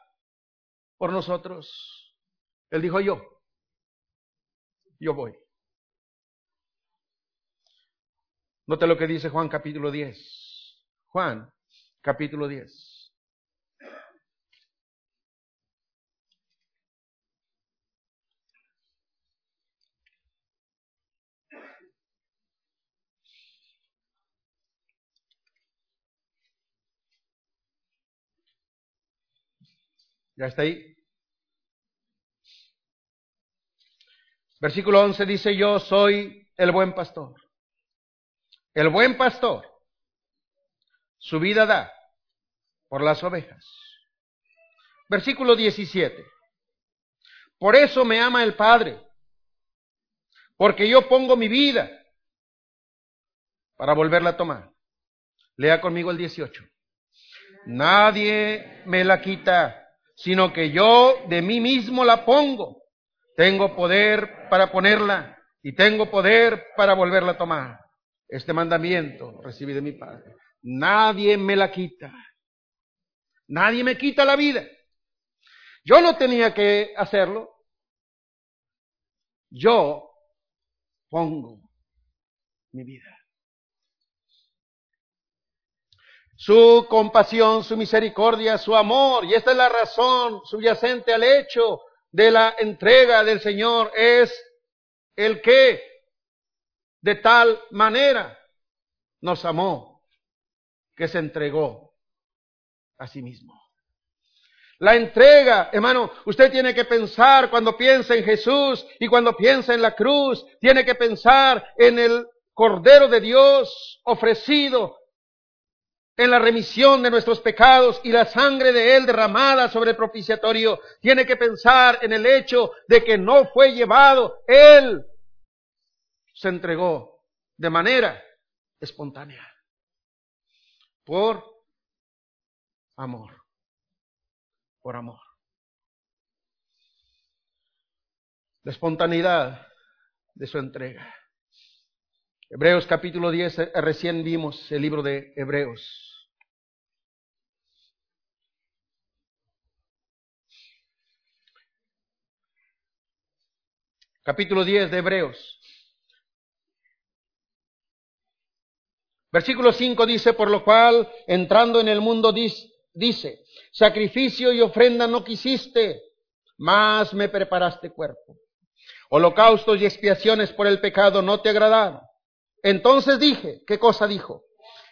por nosotros? Él dijo yo. Yo voy. Note lo que dice Juan capítulo 10. Juan capítulo 10. ¿Ya está ahí? Versículo 11 dice, yo soy el buen pastor. El buen pastor su vida da por las ovejas. Versículo 17. Por eso me ama el Padre, porque yo pongo mi vida para volverla a tomar. Lea conmigo el 18. Nadie me la quita, sino que yo de mí mismo la pongo. Tengo poder para ponerla y tengo poder para volverla a tomar. Este mandamiento recibí de mi Padre. Nadie me la quita. Nadie me quita la vida. Yo no tenía que hacerlo. Yo pongo mi vida. Su compasión, su misericordia, su amor, y esta es la razón subyacente al hecho de la entrega del Señor, es el que de tal manera nos amó que se entregó a sí mismo. La entrega, hermano, usted tiene que pensar cuando piensa en Jesús y cuando piensa en la cruz, tiene que pensar en el Cordero de Dios ofrecido en la remisión de nuestros pecados y la sangre de Él derramada sobre el propiciatorio. Tiene que pensar en el hecho de que no fue llevado, Él se entregó de manera espontánea por amor, por amor. La espontaneidad de su entrega. Hebreos capítulo 10, eh, recién vimos el libro de Hebreos. Capítulo 10 de Hebreos. Versículo 5 dice, por lo cual, entrando en el mundo, dice, sacrificio y ofrenda no quisiste, mas me preparaste cuerpo. Holocaustos y expiaciones por el pecado no te agradaron. Entonces dije, ¿qué cosa dijo?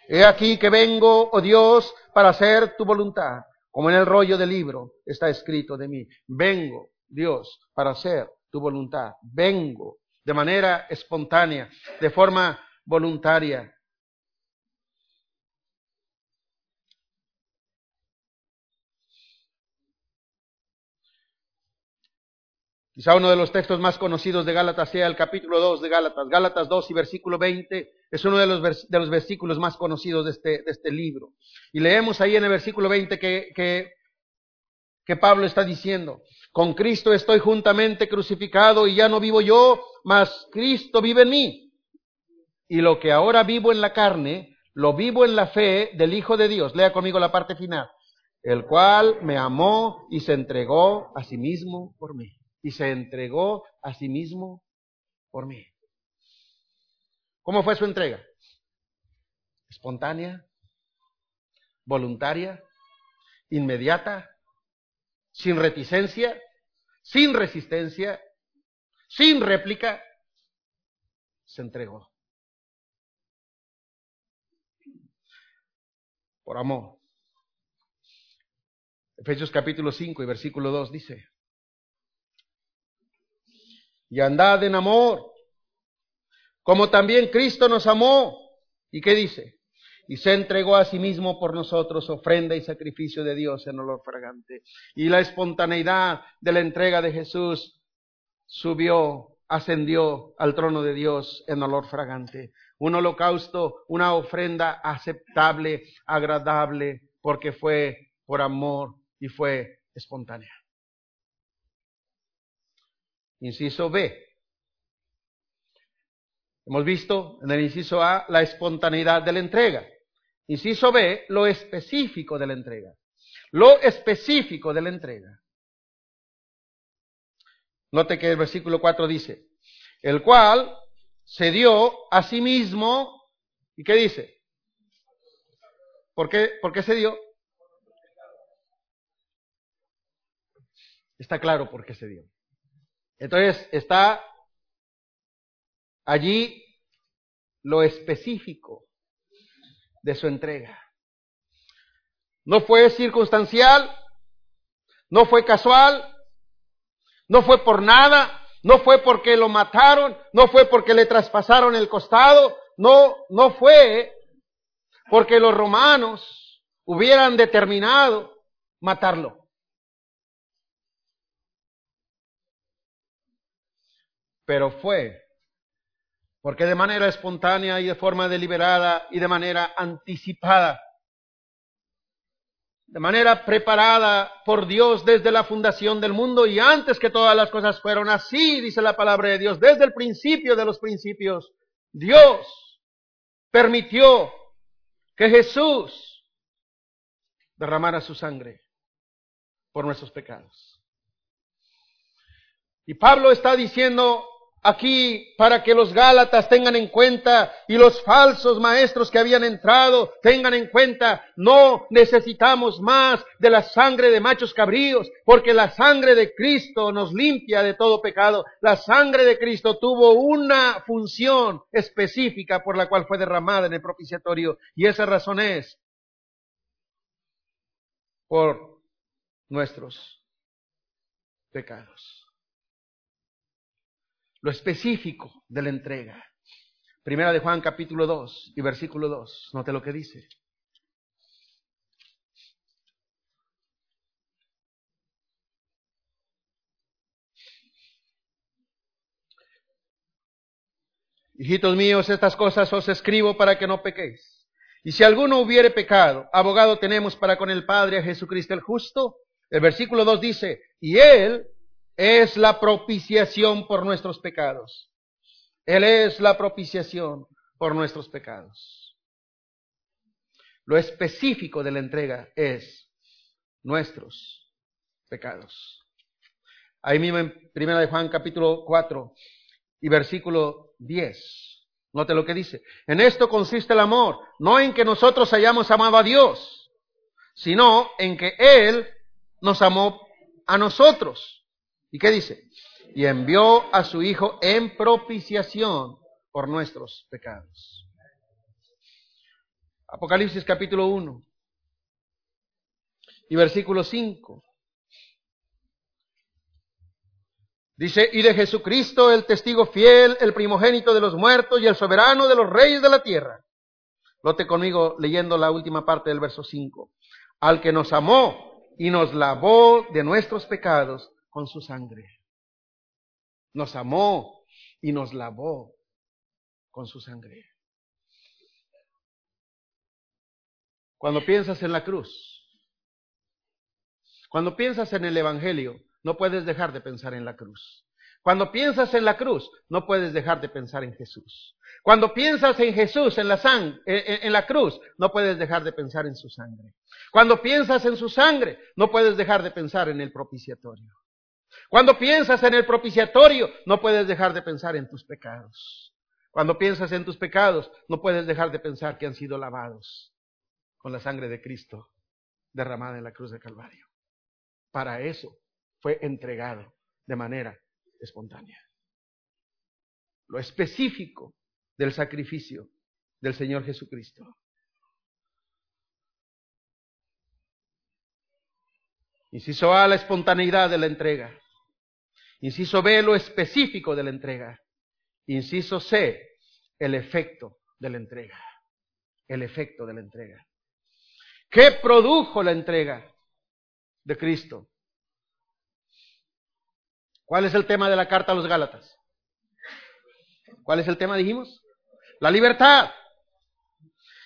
He aquí que vengo, oh Dios, para hacer tu voluntad, como en el rollo del libro está escrito de mí. Vengo, Dios, para hacer tu voluntad. Vengo de manera espontánea, de forma voluntaria. Quizá uno de los textos más conocidos de Gálatas sea el capítulo 2 de Gálatas. Gálatas 2 y versículo 20 es uno de los, de los versículos más conocidos de este, de este, libro. Y leemos ahí en el versículo 20 que, que, que Pablo está diciendo, con Cristo estoy juntamente crucificado y ya no vivo yo, mas Cristo vive en mí. Y lo que ahora vivo en la carne, lo vivo en la fe del Hijo de Dios. Lea conmigo la parte final. El cual me amó y se entregó a sí mismo por mí y se entregó a sí mismo por mí. ¿Cómo fue su entrega? Espontánea, voluntaria, inmediata, sin reticencia, sin resistencia, sin réplica, se entregó. Por amor. Efesios capítulo 5 y versículo 2 dice, y andad en amor, como también Cristo nos amó. ¿Y qué dice? Y se entregó a sí mismo por nosotros ofrenda y sacrificio de Dios en olor fragante. Y la espontaneidad de la entrega de Jesús subió, ascendió al trono de Dios en olor fragante. Un holocausto, una ofrenda aceptable, agradable, porque fue por amor y fue espontánea. Inciso B. Hemos visto en el inciso A la espontaneidad de la entrega. Inciso B, lo específico de la entrega. Lo específico de la entrega. Note que el versículo 4 dice, el cual se dio a sí mismo, ¿y qué dice? ¿Por qué, ¿Por qué se dio? Está claro por qué se dio. Entonces está allí lo específico de su entrega. No fue circunstancial, no fue casual, no fue por nada, no fue porque lo mataron, no fue porque le traspasaron el costado, no, no fue porque los romanos hubieran determinado matarlo. Pero fue. Porque de manera espontánea y de forma deliberada y de manera anticipada, de manera preparada por Dios desde la fundación del mundo y antes que todas las cosas fueron así, dice la palabra de Dios, desde el principio de los principios, Dios permitió que Jesús derramara su sangre por nuestros pecados. Y Pablo está diciendo aquí para que los Gálatas tengan en cuenta y los falsos maestros que habían entrado tengan en cuenta, no necesitamos más de la sangre de machos cabríos, porque la sangre de Cristo nos limpia de todo pecado. La sangre de Cristo tuvo una función específica por la cual fue derramada en el propiciatorio y esa razón es por nuestros pecados. Lo específico de la entrega. Primera de Juan capítulo 2 y versículo 2. Note lo que dice. Hijitos míos, estas cosas os escribo para que no pequéis. Y si alguno hubiere pecado, abogado tenemos para con el Padre a Jesucristo el justo. El versículo 2 dice, y Él es la propiciación por nuestros pecados. Él es la propiciación por nuestros pecados. Lo específico de la entrega es nuestros pecados. Ahí mismo en Primera de Juan capítulo 4 y versículo 10. Note lo que dice. En esto consiste el amor, no en que nosotros hayamos amado a Dios, sino en que Él nos amó a nosotros. ¿Y qué dice? Y envió a su Hijo en propiciación por nuestros pecados. Apocalipsis capítulo 1 y versículo 5. Dice, y de Jesucristo, el testigo fiel, el primogénito de los muertos y el soberano de los reyes de la tierra. Lote conmigo leyendo la última parte del verso 5. Al que nos amó y nos lavó de nuestros pecados con su sangre. Nos amó y nos lavó con su sangre. Cuando piensas en la cruz, cuando piensas en el Evangelio, no puedes dejar de pensar en la cruz. Cuando piensas en la cruz, no puedes dejar de pensar en Jesús. Cuando piensas en Jesús, en la, sang en la cruz, no puedes dejar de pensar en su sangre. Cuando piensas en su sangre, no puedes dejar de pensar en el propiciatorio. Cuando piensas en el propiciatorio, no puedes dejar de pensar en tus pecados. Cuando piensas en tus pecados, no puedes dejar de pensar que han sido lavados con la sangre de Cristo derramada en la cruz de Calvario. Para eso fue entregado de manera espontánea. Lo específico del sacrificio del Señor Jesucristo. Inciso A, la espontaneidad de la entrega. Inciso B, lo específico de la entrega. Inciso C, el efecto de la entrega. El efecto de la entrega. ¿Qué produjo la entrega de Cristo? ¿Cuál es el tema de la carta a los Gálatas? ¿Cuál es el tema, dijimos? La libertad.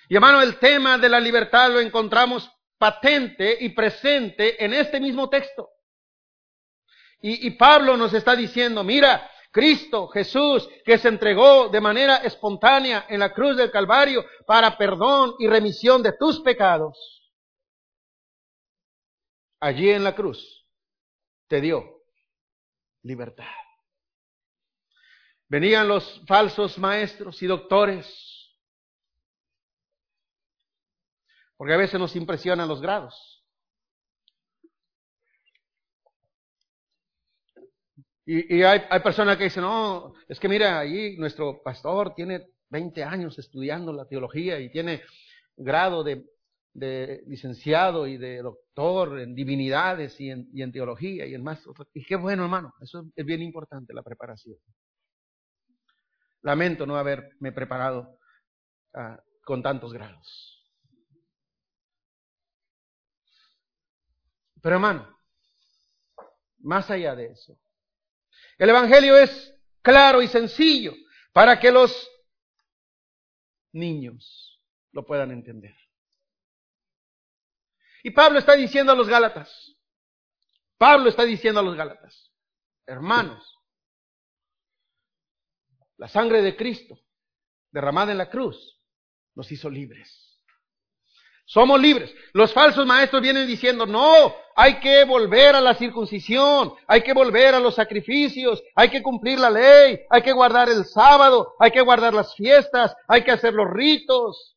Y hermano, el tema de la libertad lo encontramos patente y presente en este mismo texto. Y, Pablo nos está diciendo, mira, Cristo Jesús, que se entregó de manera espontánea en la cruz del Calvario para perdón y remisión de tus pecados, allí en la cruz te dio libertad. Venían los falsos maestros y doctores, porque a veces nos impresionan los grados. Y, hay, hay, personas que dicen, no, es que mira, ahí nuestro pastor tiene 20 años estudiando la teología y tiene grado de de licenciado y de doctor en divinidades y en, y en teología y en más. Y qué bueno, hermano, eso es bien importante, la preparación. Lamento no haberme preparado uh, con tantos grados. Pero hermano, más allá de eso, el Evangelio es claro y sencillo para que los niños lo puedan entender. Y Pablo está diciendo a los Gálatas, Pablo está diciendo a los Gálatas, hermanos, la sangre de Cristo derramada en la cruz nos hizo libres. Somos libres. Los falsos maestros vienen diciendo, no, hay que volver a la circuncisión, hay que volver a los sacrificios, hay que cumplir la ley, hay que guardar el sábado, hay que guardar las fiestas, hay que hacer los ritos.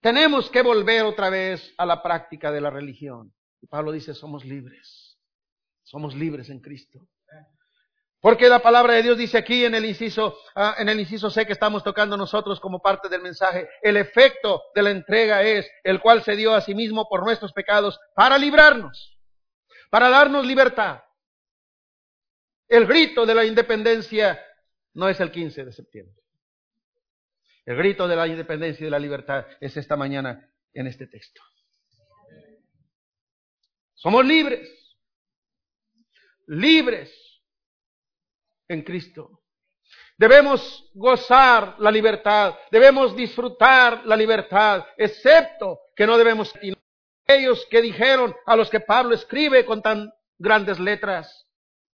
Tenemos que volver otra vez a la práctica de la religión. Y Pablo dice, somos libres. Somos libres en Cristo. Porque la palabra de Dios dice aquí en el inciso, ah, en el inciso C que estamos tocando nosotros como parte del mensaje, el efecto de la entrega es el cual se dio a sí mismo por nuestros pecados para librarnos. para darnos libertad. El grito de la independencia no es el 15 de septiembre. El grito de la independencia y de la libertad es esta mañana en este texto. Somos libres, libres en Cristo. Debemos gozar la libertad, debemos disfrutar la libertad, excepto que no debemos... Ellos que dijeron a los que Pablo escribe con tan grandes letras,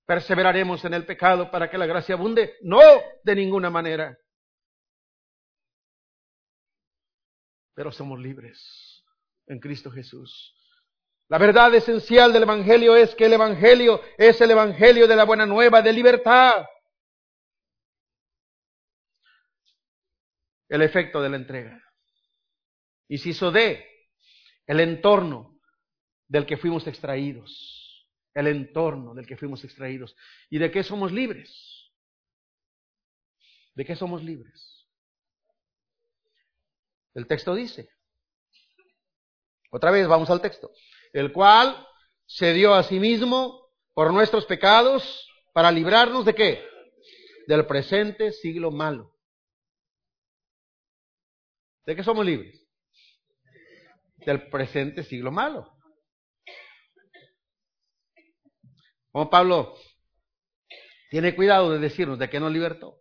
perseveraremos en el pecado para que la gracia abunde. No, de ninguna manera. Pero somos libres en Cristo Jesús. La verdad esencial del Evangelio es que el Evangelio es el Evangelio de la buena nueva, de libertad. El efecto de la entrega. Inciso D, el entorno del que fuimos extraídos el entorno del que fuimos extraídos. ¿Y de qué somos libres? ¿De qué somos libres? El texto dice, otra vez vamos al texto, el cual se dio a sí mismo por nuestros pecados para librarnos de qué? Del presente siglo malo. ¿De qué somos libres? Del presente siglo malo. Como Pablo tiene cuidado de decirnos de qué nos libertó.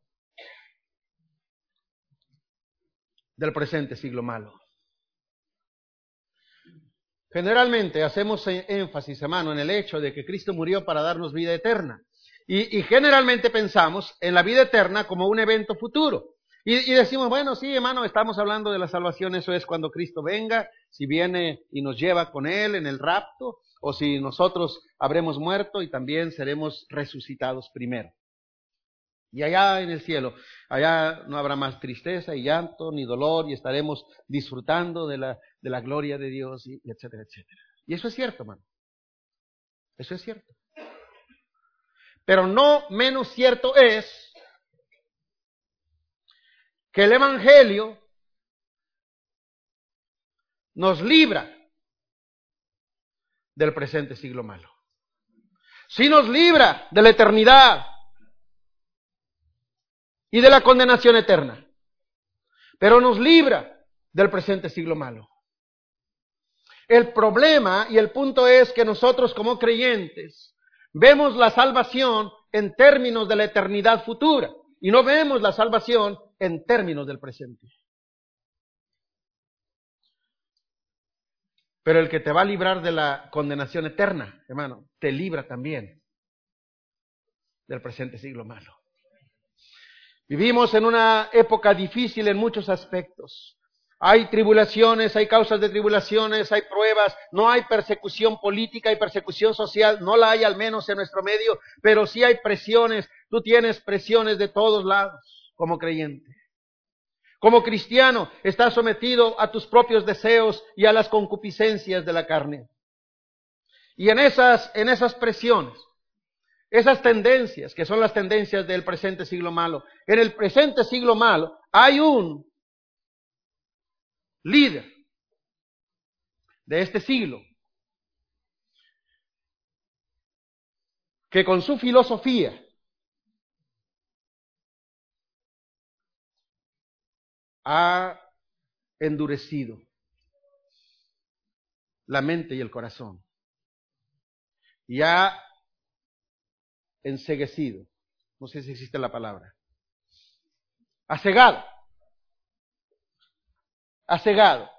Del presente siglo malo. Generalmente hacemos énfasis, hermano, en el hecho de que Cristo murió para darnos vida eterna. Y, generalmente pensamos en la vida eterna como un evento futuro. Y, y, decimos, bueno, sí, hermano, estamos hablando de la salvación, eso es cuando Cristo venga, si viene y nos lleva con Él en el rapto, o si nosotros habremos muerto y también seremos resucitados primero. Y allá en el cielo, allá no habrá más tristeza y llanto ni dolor y estaremos disfrutando de la, de la gloria de Dios y, etcétera, etcétera. Y eso es cierto, hermano. Eso es cierto. Pero no menos cierto es que el Evangelio nos libra del presente siglo malo. Si nos libra de la eternidad y de la condenación eterna, pero nos libra del presente siglo malo. El problema y el punto es que nosotros como creyentes vemos la salvación en términos de la eternidad futura y no vemos la salvación en términos del presente. Pero el que te va a librar de la condenación eterna, hermano, te libra también del presente siglo malo. Vivimos en una época difícil en muchos aspectos. Hay tribulaciones, hay causas de tribulaciones, hay pruebas, no hay persecución política y persecución social, no la hay al menos en nuestro medio, pero sí hay presiones. Tú tienes presiones de todos lados como creyente. Como cristiano, estás sometido a tus propios deseos y a las concupiscencias de la carne. Y en esas, en esas presiones, esas tendencias, que son las tendencias del presente siglo malo, en el presente siglo malo hay un líder de este siglo que con su filosofía ha endurecido la mente y el corazón y ha enseguecido, no sé si existe la palabra, ha cegado, ha cegado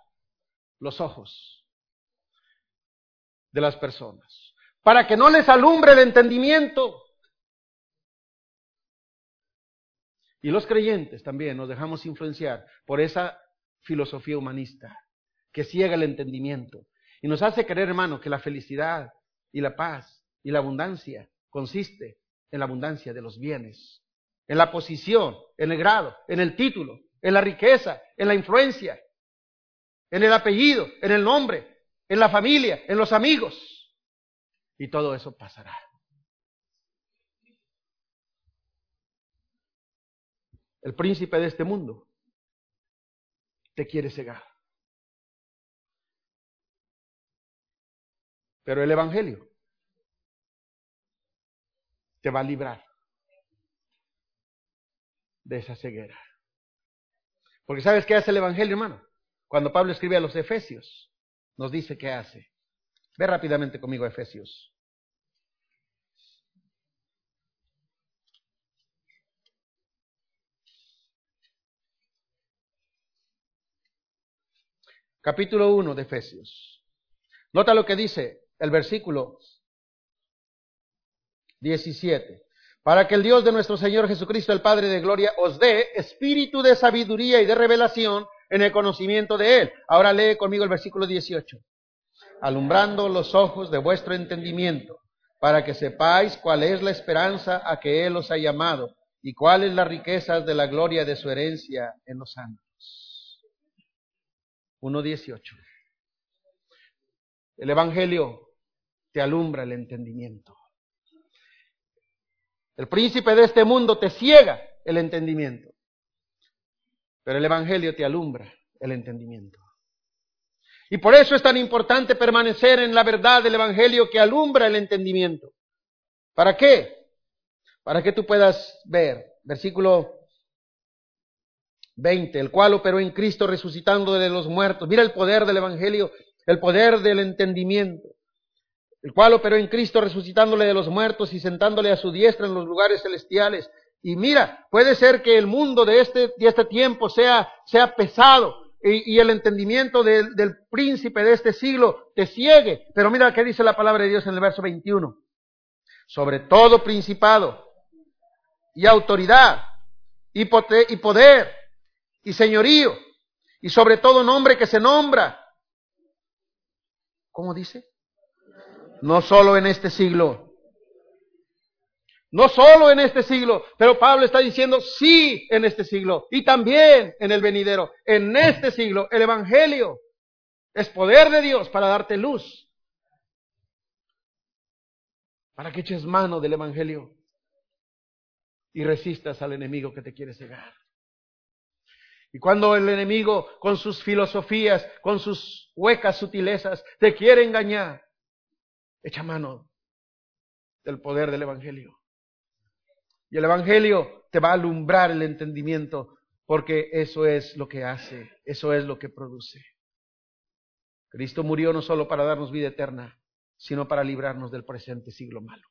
los ojos de las personas. Para que no les alumbre el entendimiento. Y los creyentes también nos dejamos influenciar por esa filosofía humanista que ciega el entendimiento y nos hace creer, hermano, que la felicidad y la paz y la abundancia consiste en la abundancia de los bienes, en la posición, en el grado, en el título, en la riqueza, en la influencia, en el apellido, en el nombre, en la familia, en los amigos. Y todo eso pasará. el príncipe de este mundo, te quiere cegar. Pero el Evangelio te va a librar de esa ceguera. Porque ¿sabes qué hace el Evangelio, hermano? Cuando Pablo escribe a los Efesios, nos dice qué hace. Ve rápidamente conmigo Efesios. Capítulo 1 de Efesios. Nota lo que dice el versículo 17. Para que el Dios de nuestro Señor Jesucristo, el Padre de Gloria, os dé espíritu de sabiduría y de revelación en el conocimiento de Él. Ahora lee conmigo el versículo 18. Alumbrando los ojos de vuestro entendimiento, para que sepáis cuál es la esperanza a que Él os ha llamado y cuáles las riquezas de la gloria de su herencia en los santos. 1.18. El Evangelio te alumbra el entendimiento. El príncipe de este mundo te ciega el entendimiento, pero el Evangelio te alumbra el entendimiento. Y por eso es tan importante permanecer en la verdad del Evangelio que alumbra el entendimiento. ¿Para qué? Para que tú puedas ver, versículo 20, el cual operó en Cristo resucitando de los muertos. Mira el poder del Evangelio, el poder del entendimiento el cual operó en Cristo resucitándole de los muertos y sentándole a su diestra en los lugares celestiales. Y mira, puede ser que el mundo de este, de este tiempo sea, sea pesado y, el entendimiento del, príncipe de este siglo te ciegue. Pero mira qué dice la palabra de Dios en el verso 21. Sobre todo principado y autoridad y poder y señorío y sobre todo nombre que se nombra. ¿Cómo dice? No solo en este siglo. No solo en este siglo, pero Pablo está diciendo sí en este siglo y también en el venidero. En este siglo, el Evangelio es poder de Dios para darte luz. Para que eches mano del Evangelio y resistas al enemigo que te quiere cegar. Y cuando el enemigo con sus filosofías, con sus huecas sutilezas, te quiere engañar, Echa mano del poder del Evangelio. Y el Evangelio te va a alumbrar el entendimiento porque eso es lo que hace, eso es lo que produce. Cristo murió no solo para darnos vida eterna, sino para librarnos del presente siglo malo.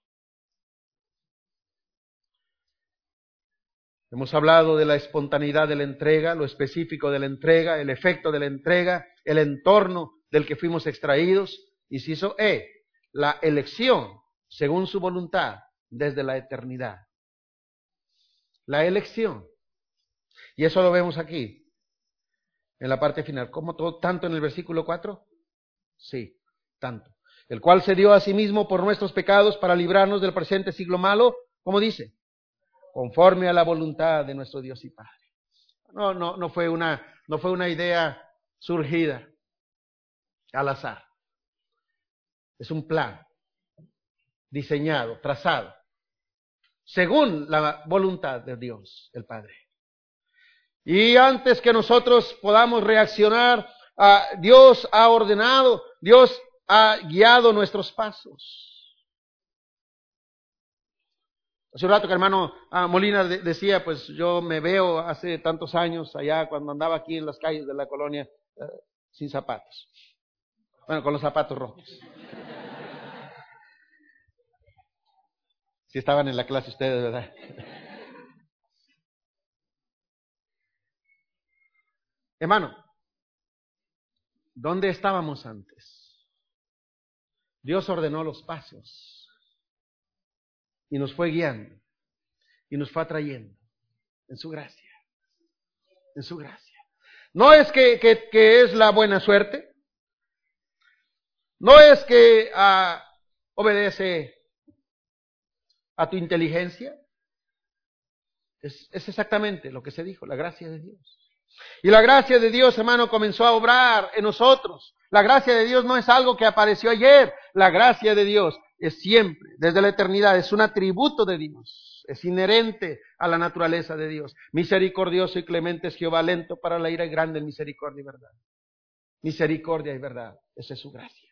Hemos hablado de la espontaneidad de la entrega, lo específico de la entrega, el efecto de la entrega, el entorno del que fuimos extraídos, hizo E, la elección según su voluntad desde la eternidad. La elección. Y eso lo vemos aquí, en la parte final. ¿Cómo todo, tanto en el versículo 4? Sí, tanto. El cual se dio a sí mismo por nuestros pecados para librarnos del presente siglo malo, como dice, conforme a la voluntad de nuestro Dios y Padre. No, no, no fue una, no fue una idea surgida al azar. Es un plan diseñado, trazado, según la voluntad de Dios, el Padre. Y antes que nosotros podamos reaccionar, Dios ha ordenado, Dios ha guiado nuestros pasos. Hace un rato que hermano ah, Molina decía, pues yo me veo hace tantos años allá cuando andaba aquí en las calles de la colonia eh, sin zapatos. Bueno, con los zapatos rojos. Si estaban en la clase ustedes, ¿verdad? Hermano, ¿dónde estábamos antes? Dios ordenó los pasos y nos fue guiando y nos fue atrayendo en su gracia, en su gracia. No es que, es la buena suerte, no es que ah, obedece a tu inteligencia. Es, exactamente lo que se dijo, la gracia de Dios. Y la gracia de Dios, hermano, comenzó a obrar en nosotros. La gracia de Dios no es algo que apareció ayer. La gracia de Dios es siempre, desde la eternidad, es un atributo de Dios. Es inherente a la naturaleza de Dios. Misericordioso y clemente es Jehová, lento para la ira y grande en misericordia y verdad. Misericordia y verdad, esa es su gracia.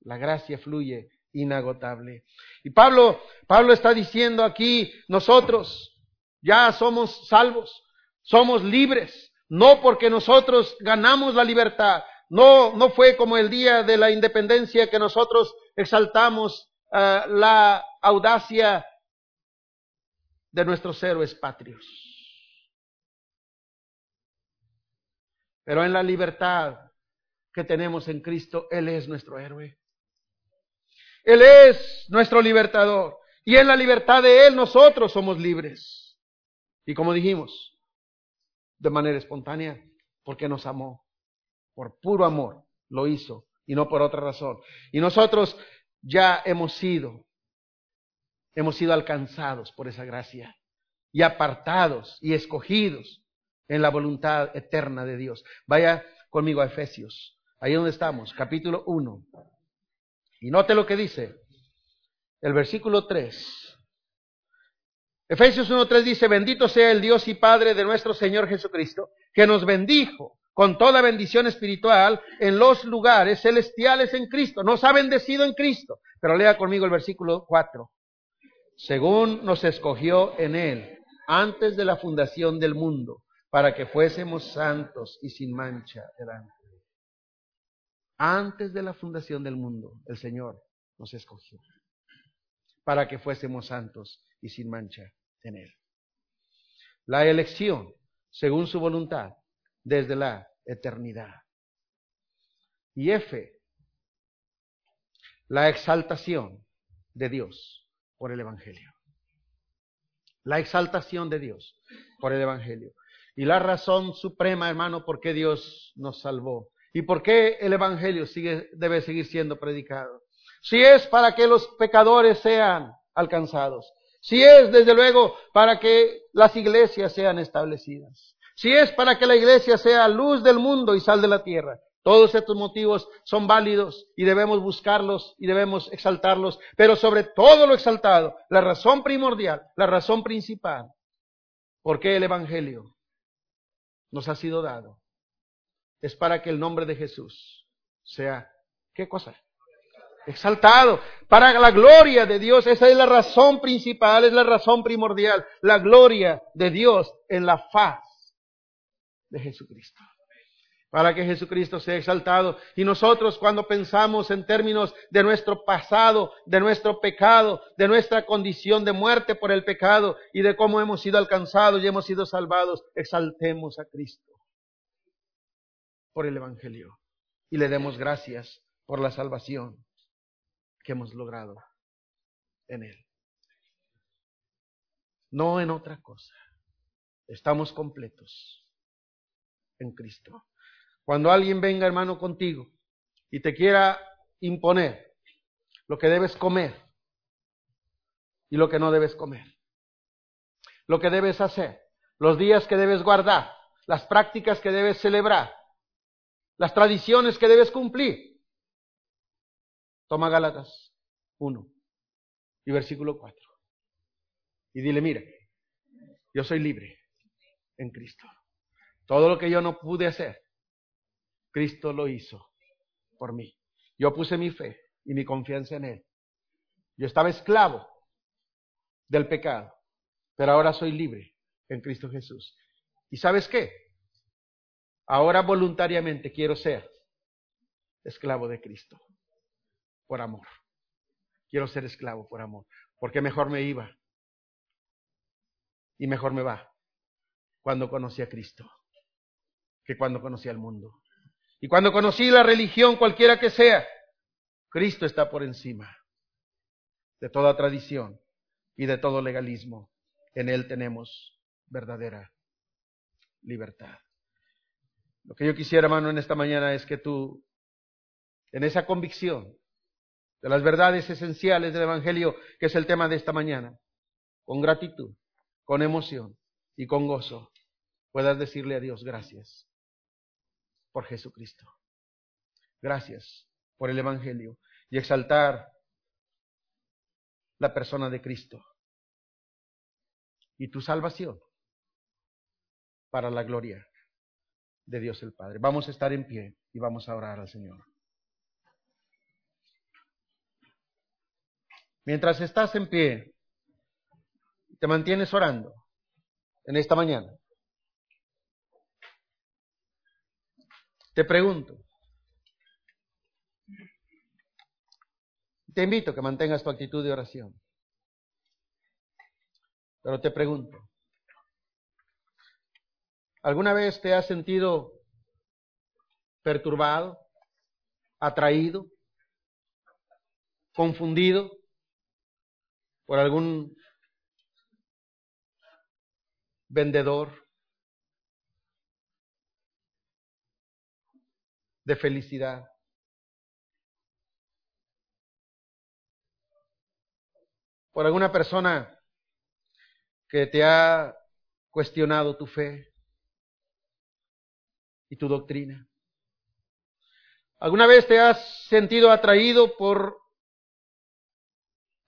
La gracia fluye inagotable. Y Pablo, Pablo está diciendo aquí, nosotros ya somos salvos, somos libres, no porque nosotros ganamos la libertad, no, no fue como el día de la independencia que nosotros exaltamos uh, la audacia de nuestros héroes patrios. Pero en la libertad que tenemos en Cristo, Él es nuestro héroe. Él es nuestro libertador. Y en la libertad de Él nosotros somos libres. Y como dijimos, de manera espontánea, porque nos amó. Por puro amor lo hizo y no por otra razón. Y nosotros ya hemos sido, hemos sido alcanzados por esa gracia y apartados y escogidos en la voluntad eterna de Dios. Vaya conmigo a Efesios, ahí donde estamos, capítulo 1. Y note lo que dice el versículo 3. Efesios 1.3 dice, bendito sea el Dios y Padre de nuestro Señor Jesucristo, que nos bendijo con toda bendición espiritual en los lugares celestiales en Cristo. Nos ha bendecido en Cristo. Pero lea conmigo el versículo 4. Según nos escogió en Él antes de la fundación del mundo, para que fuésemos santos y sin mancha delante. Antes de la fundación del mundo, el Señor nos escogió para que fuésemos santos y sin mancha en Él. La elección, según su voluntad, desde la eternidad. Y F, la exaltación de Dios por el Evangelio. La exaltación de Dios por el Evangelio. Y la razón suprema, hermano, por qué Dios nos salvó y por qué el Evangelio debe seguir siendo predicado. Si es para que los pecadores sean alcanzados. Si es, desde luego, para que las iglesias sean establecidas. Si es para que la iglesia sea luz del mundo y sal de la tierra. Todos estos motivos son válidos y debemos buscarlos y debemos exaltarlos, pero sobre todo lo exaltado, la razón primordial, la razón principal, por qué el Evangelio nos ha sido dado, es para que el nombre de Jesús sea, ¿qué cosa? Exaltado, para la gloria de Dios, esa es la razón principal, es la razón primordial, la gloria de Dios en la faz de Jesucristo. Para que Jesucristo sea exaltado. Y nosotros cuando pensamos en términos de nuestro pasado, de nuestro pecado, de nuestra condición de muerte por el pecado y de cómo hemos sido alcanzados y hemos sido salvados, exaltemos a Cristo por el Evangelio y le demos gracias por la salvación que hemos logrado en Él. No en otra cosa. Estamos completos en Cristo. Cuando alguien venga, hermano, contigo y te quiera imponer lo que debes comer y lo que no debes comer, lo que debes hacer, los días que debes guardar, las prácticas que debes celebrar, las tradiciones que debes cumplir. Toma Gálatas 1 y versículo 4 y dile, mire, yo soy libre en Cristo. Todo lo que yo no pude hacer, Cristo lo hizo por mí. Yo puse mi fe y mi confianza en Él. Yo estaba esclavo del pecado, pero ahora soy libre en Cristo Jesús. ¿Y sabes qué? Ahora voluntariamente quiero ser esclavo de Cristo, por amor. Quiero ser esclavo por amor, porque mejor me iba y mejor me va cuando conocí a Cristo que cuando conocí al mundo. Y cuando conocí la religión, cualquiera que sea, Cristo está por encima de toda tradición y de todo legalismo. En Él tenemos verdadera libertad. Lo que yo quisiera, hermano, en esta mañana es que tú, en esa convicción de las verdades esenciales del Evangelio, que es el tema de esta mañana, con gratitud, con emoción y con gozo, puedas decirle a Dios gracias por Jesucristo. Gracias por el Evangelio y exaltar la persona de Cristo y tu salvación para la gloria de Dios el Padre. Vamos a estar en pie y vamos a orar al Señor. Mientras estás en pie, te mantienes orando en esta mañana. Te pregunto, te invito a que mantengas tu actitud de oración, pero te pregunto, ¿alguna vez te has sentido perturbado, atraído, confundido por algún vendedor de felicidad. Por alguna persona que te ha cuestionado tu fe y tu doctrina. ¿Alguna vez te has sentido atraído por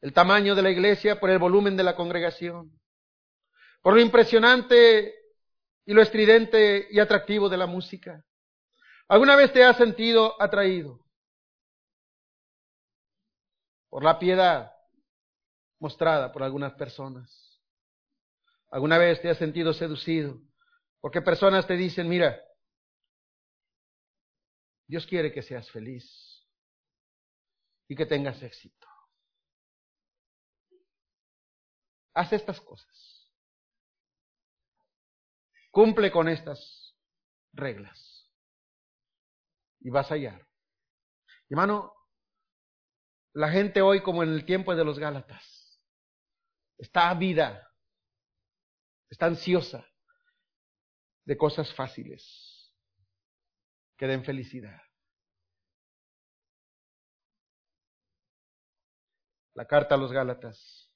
el tamaño de la iglesia, por el volumen de la congregación, por lo impresionante y lo estridente y atractivo de la música? ¿Alguna vez te has sentido atraído por la piedad mostrada por algunas personas? ¿Alguna vez te has sentido seducido porque personas te dicen, mira, Dios quiere que seas feliz y que tengas éxito? Haz estas cosas. Cumple con estas reglas y vas a hallar. Hermano, la gente hoy, como en el tiempo de los Gálatas, está ávida, está ansiosa de cosas fáciles que den felicidad. La carta a los Gálatas.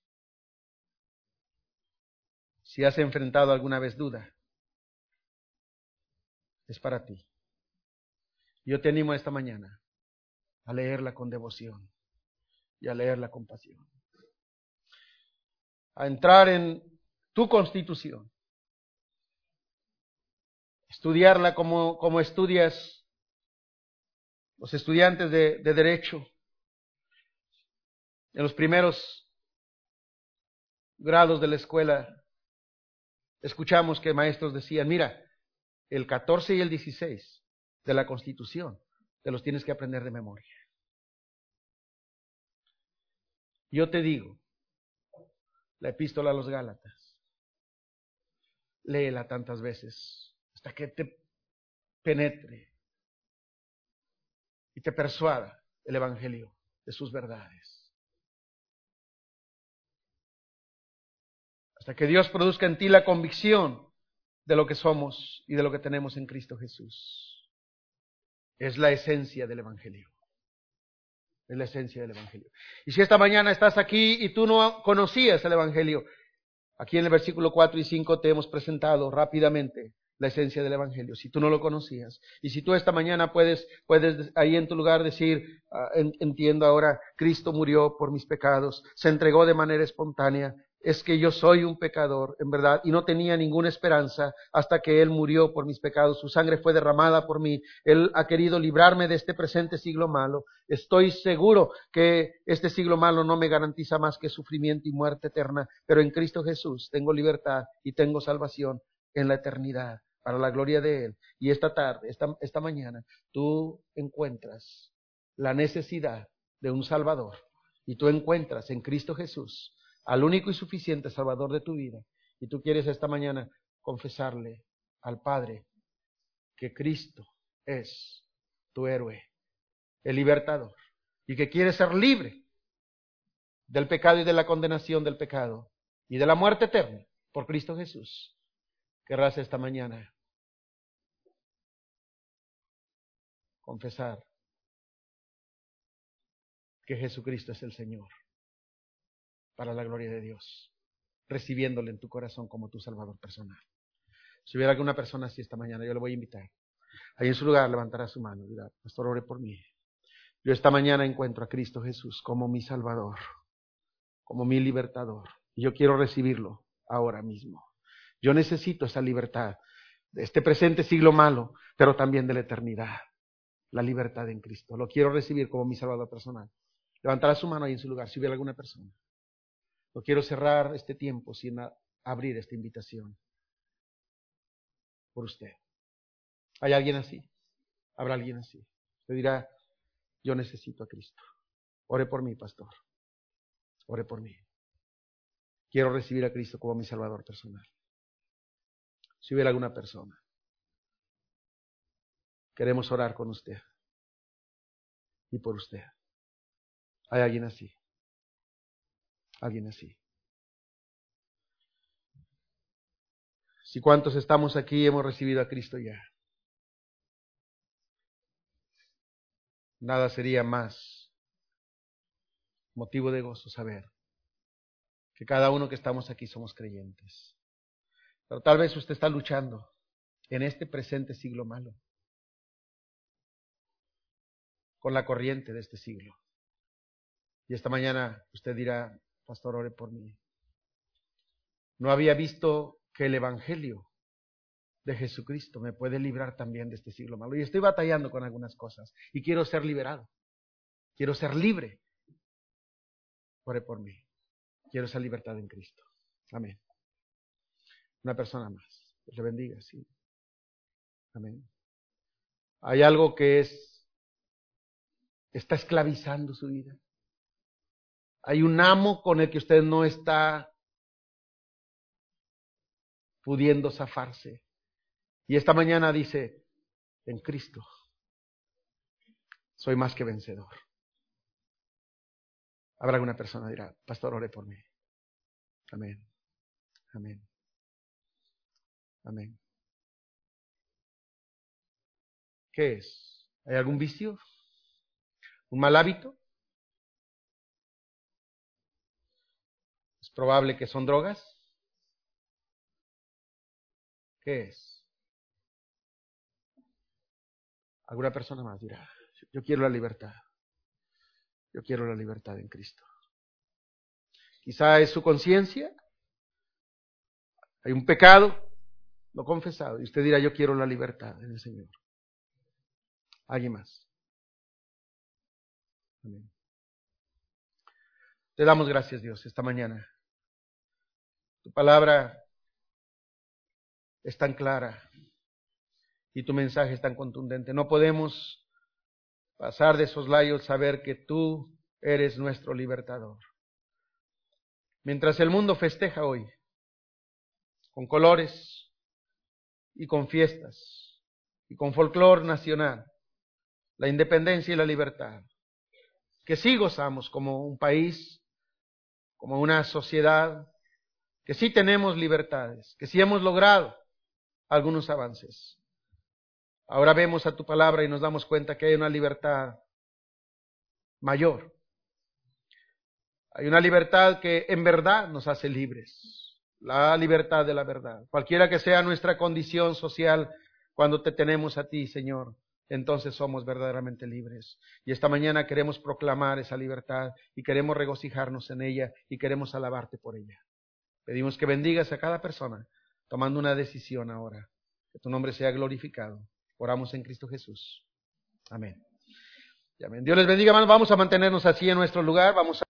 Si has enfrentado alguna vez duda, es para ti. Yo te animo esta mañana a leerla con devoción y a leerla con pasión. A entrar en tu constitución. Estudiarla como, como estudias los estudiantes de, de derecho. En los primeros grados de la escuela escuchamos que maestros decían, mira, el 14 y el 16 de la Constitución. Te los tienes que aprender de memoria. Yo te digo, la epístola a los Gálatas, léela tantas veces hasta que te penetre y te persuada el Evangelio de sus verdades. Hasta que Dios produzca en ti la convicción de lo que somos y de lo que tenemos en Cristo Jesús. Es la esencia del Evangelio. Es la esencia del Evangelio. Y si esta mañana estás aquí y tú no conocías el Evangelio, aquí en el versículo 4 y 5 te hemos presentado rápidamente la esencia del Evangelio, si tú no lo conocías. Y si tú esta mañana puedes, puedes ahí en tu lugar decir, ah, entiendo ahora, Cristo murió por mis pecados, se entregó de manera espontánea, es que yo soy un pecador, en verdad, y no tenía ninguna esperanza hasta que Él murió por mis pecados. Su sangre fue derramada por mí. Él ha querido librarme de este presente siglo malo. Estoy seguro que este siglo malo no me garantiza más que sufrimiento y muerte eterna, pero en Cristo Jesús tengo libertad y tengo salvación en la eternidad, para la gloria de Él. Y esta tarde, esta, esta mañana, tú encuentras la necesidad de un Salvador. Y tú encuentras en Cristo Jesús al único y suficiente Salvador de tu vida, y tú quieres esta mañana confesarle al Padre que Cristo es tu héroe, el libertador, y que quieres ser libre del pecado y de la condenación del pecado y de la muerte eterna por Cristo Jesús, querrás esta mañana confesar que Jesucristo es el Señor para la gloria de Dios, recibiéndole en tu corazón como tu Salvador personal. Si hubiera alguna persona así esta mañana, yo le voy a invitar. Ahí en su lugar levantará su mano y dirá, Pastor, ore por mí. Yo esta mañana encuentro a Cristo Jesús como mi Salvador, como mi libertador. Y yo quiero recibirlo ahora mismo. Yo necesito esa libertad de este presente siglo malo, pero también de la eternidad. La libertad en Cristo. Lo quiero recibir como mi Salvador personal. Levantará su mano ahí en su lugar si hubiera alguna persona. No quiero cerrar este tiempo sin abrir esta invitación por usted. ¿Hay alguien así? ¿Habrá alguien así? Usted dirá, yo necesito a Cristo. Ore por mí, pastor. Ore por mí. Quiero recibir a Cristo como mi Salvador personal. Si hubiera alguna persona, queremos orar con usted y por usted. ¿Hay alguien así? ¿Alguien así? Si cuantos estamos aquí hemos recibido a Cristo ya. Nada sería más motivo de gozo saber que cada uno que estamos aquí somos creyentes. Pero tal vez usted está luchando en este presente siglo malo con la corriente de este siglo. Y esta mañana usted dirá, pastor, ore por mí. No había visto que el Evangelio de Jesucristo me puede librar también de este siglo malo. Y estoy batallando con algunas cosas y quiero ser liberado. Quiero ser libre. Ore por mí. Quiero esa libertad en Cristo. Amén. Una persona más. Le bendiga, sí. Amén. Hay algo que es, está esclavizando su vida. Hay un amo con el que usted no está pudiendo zafarse. Y esta mañana dice, en Cristo soy más que vencedor. Habrá alguna persona que dirá, pastor, ore por mí. Amén. Amén. Amén. ¿Qué es? ¿Hay algún vicio? ¿Un mal hábito? ¿Es probable que son drogas? ¿Qué es? Alguna persona más dirá, yo quiero la libertad. Yo quiero la libertad en Cristo. Quizá es su conciencia. Hay un pecado no confesado. Y usted dirá, yo quiero la libertad en el Señor. ¿Alguien más? Amén. Te damos gracias, Dios, esta mañana. Tu palabra es tan clara y tu mensaje es tan contundente. No podemos pasar de esos layos saber que tú eres nuestro libertador. Mientras el mundo festeja hoy, con colores y con fiestas y con folclor nacional, la independencia y la libertad, que sí gozamos como un país, como una sociedad, que sí tenemos libertades, que sí hemos logrado algunos avances. Ahora vemos a tu palabra y nos damos cuenta que hay una libertad mayor. Hay una libertad que en verdad nos hace libres. La libertad de la verdad. Cualquiera que sea nuestra condición social, cuando te tenemos a ti, Señor, entonces somos verdaderamente libres. Y esta mañana queremos proclamar esa libertad y queremos regocijarnos en ella y queremos alabarte por ella. Pedimos que bendigas a cada persona tomando una decisión ahora. Que tu nombre sea glorificado. Oramos en Cristo Jesús. Amén. Amén. Dios les bendiga. Vamos a mantenernos así en nuestro lugar. Vamos a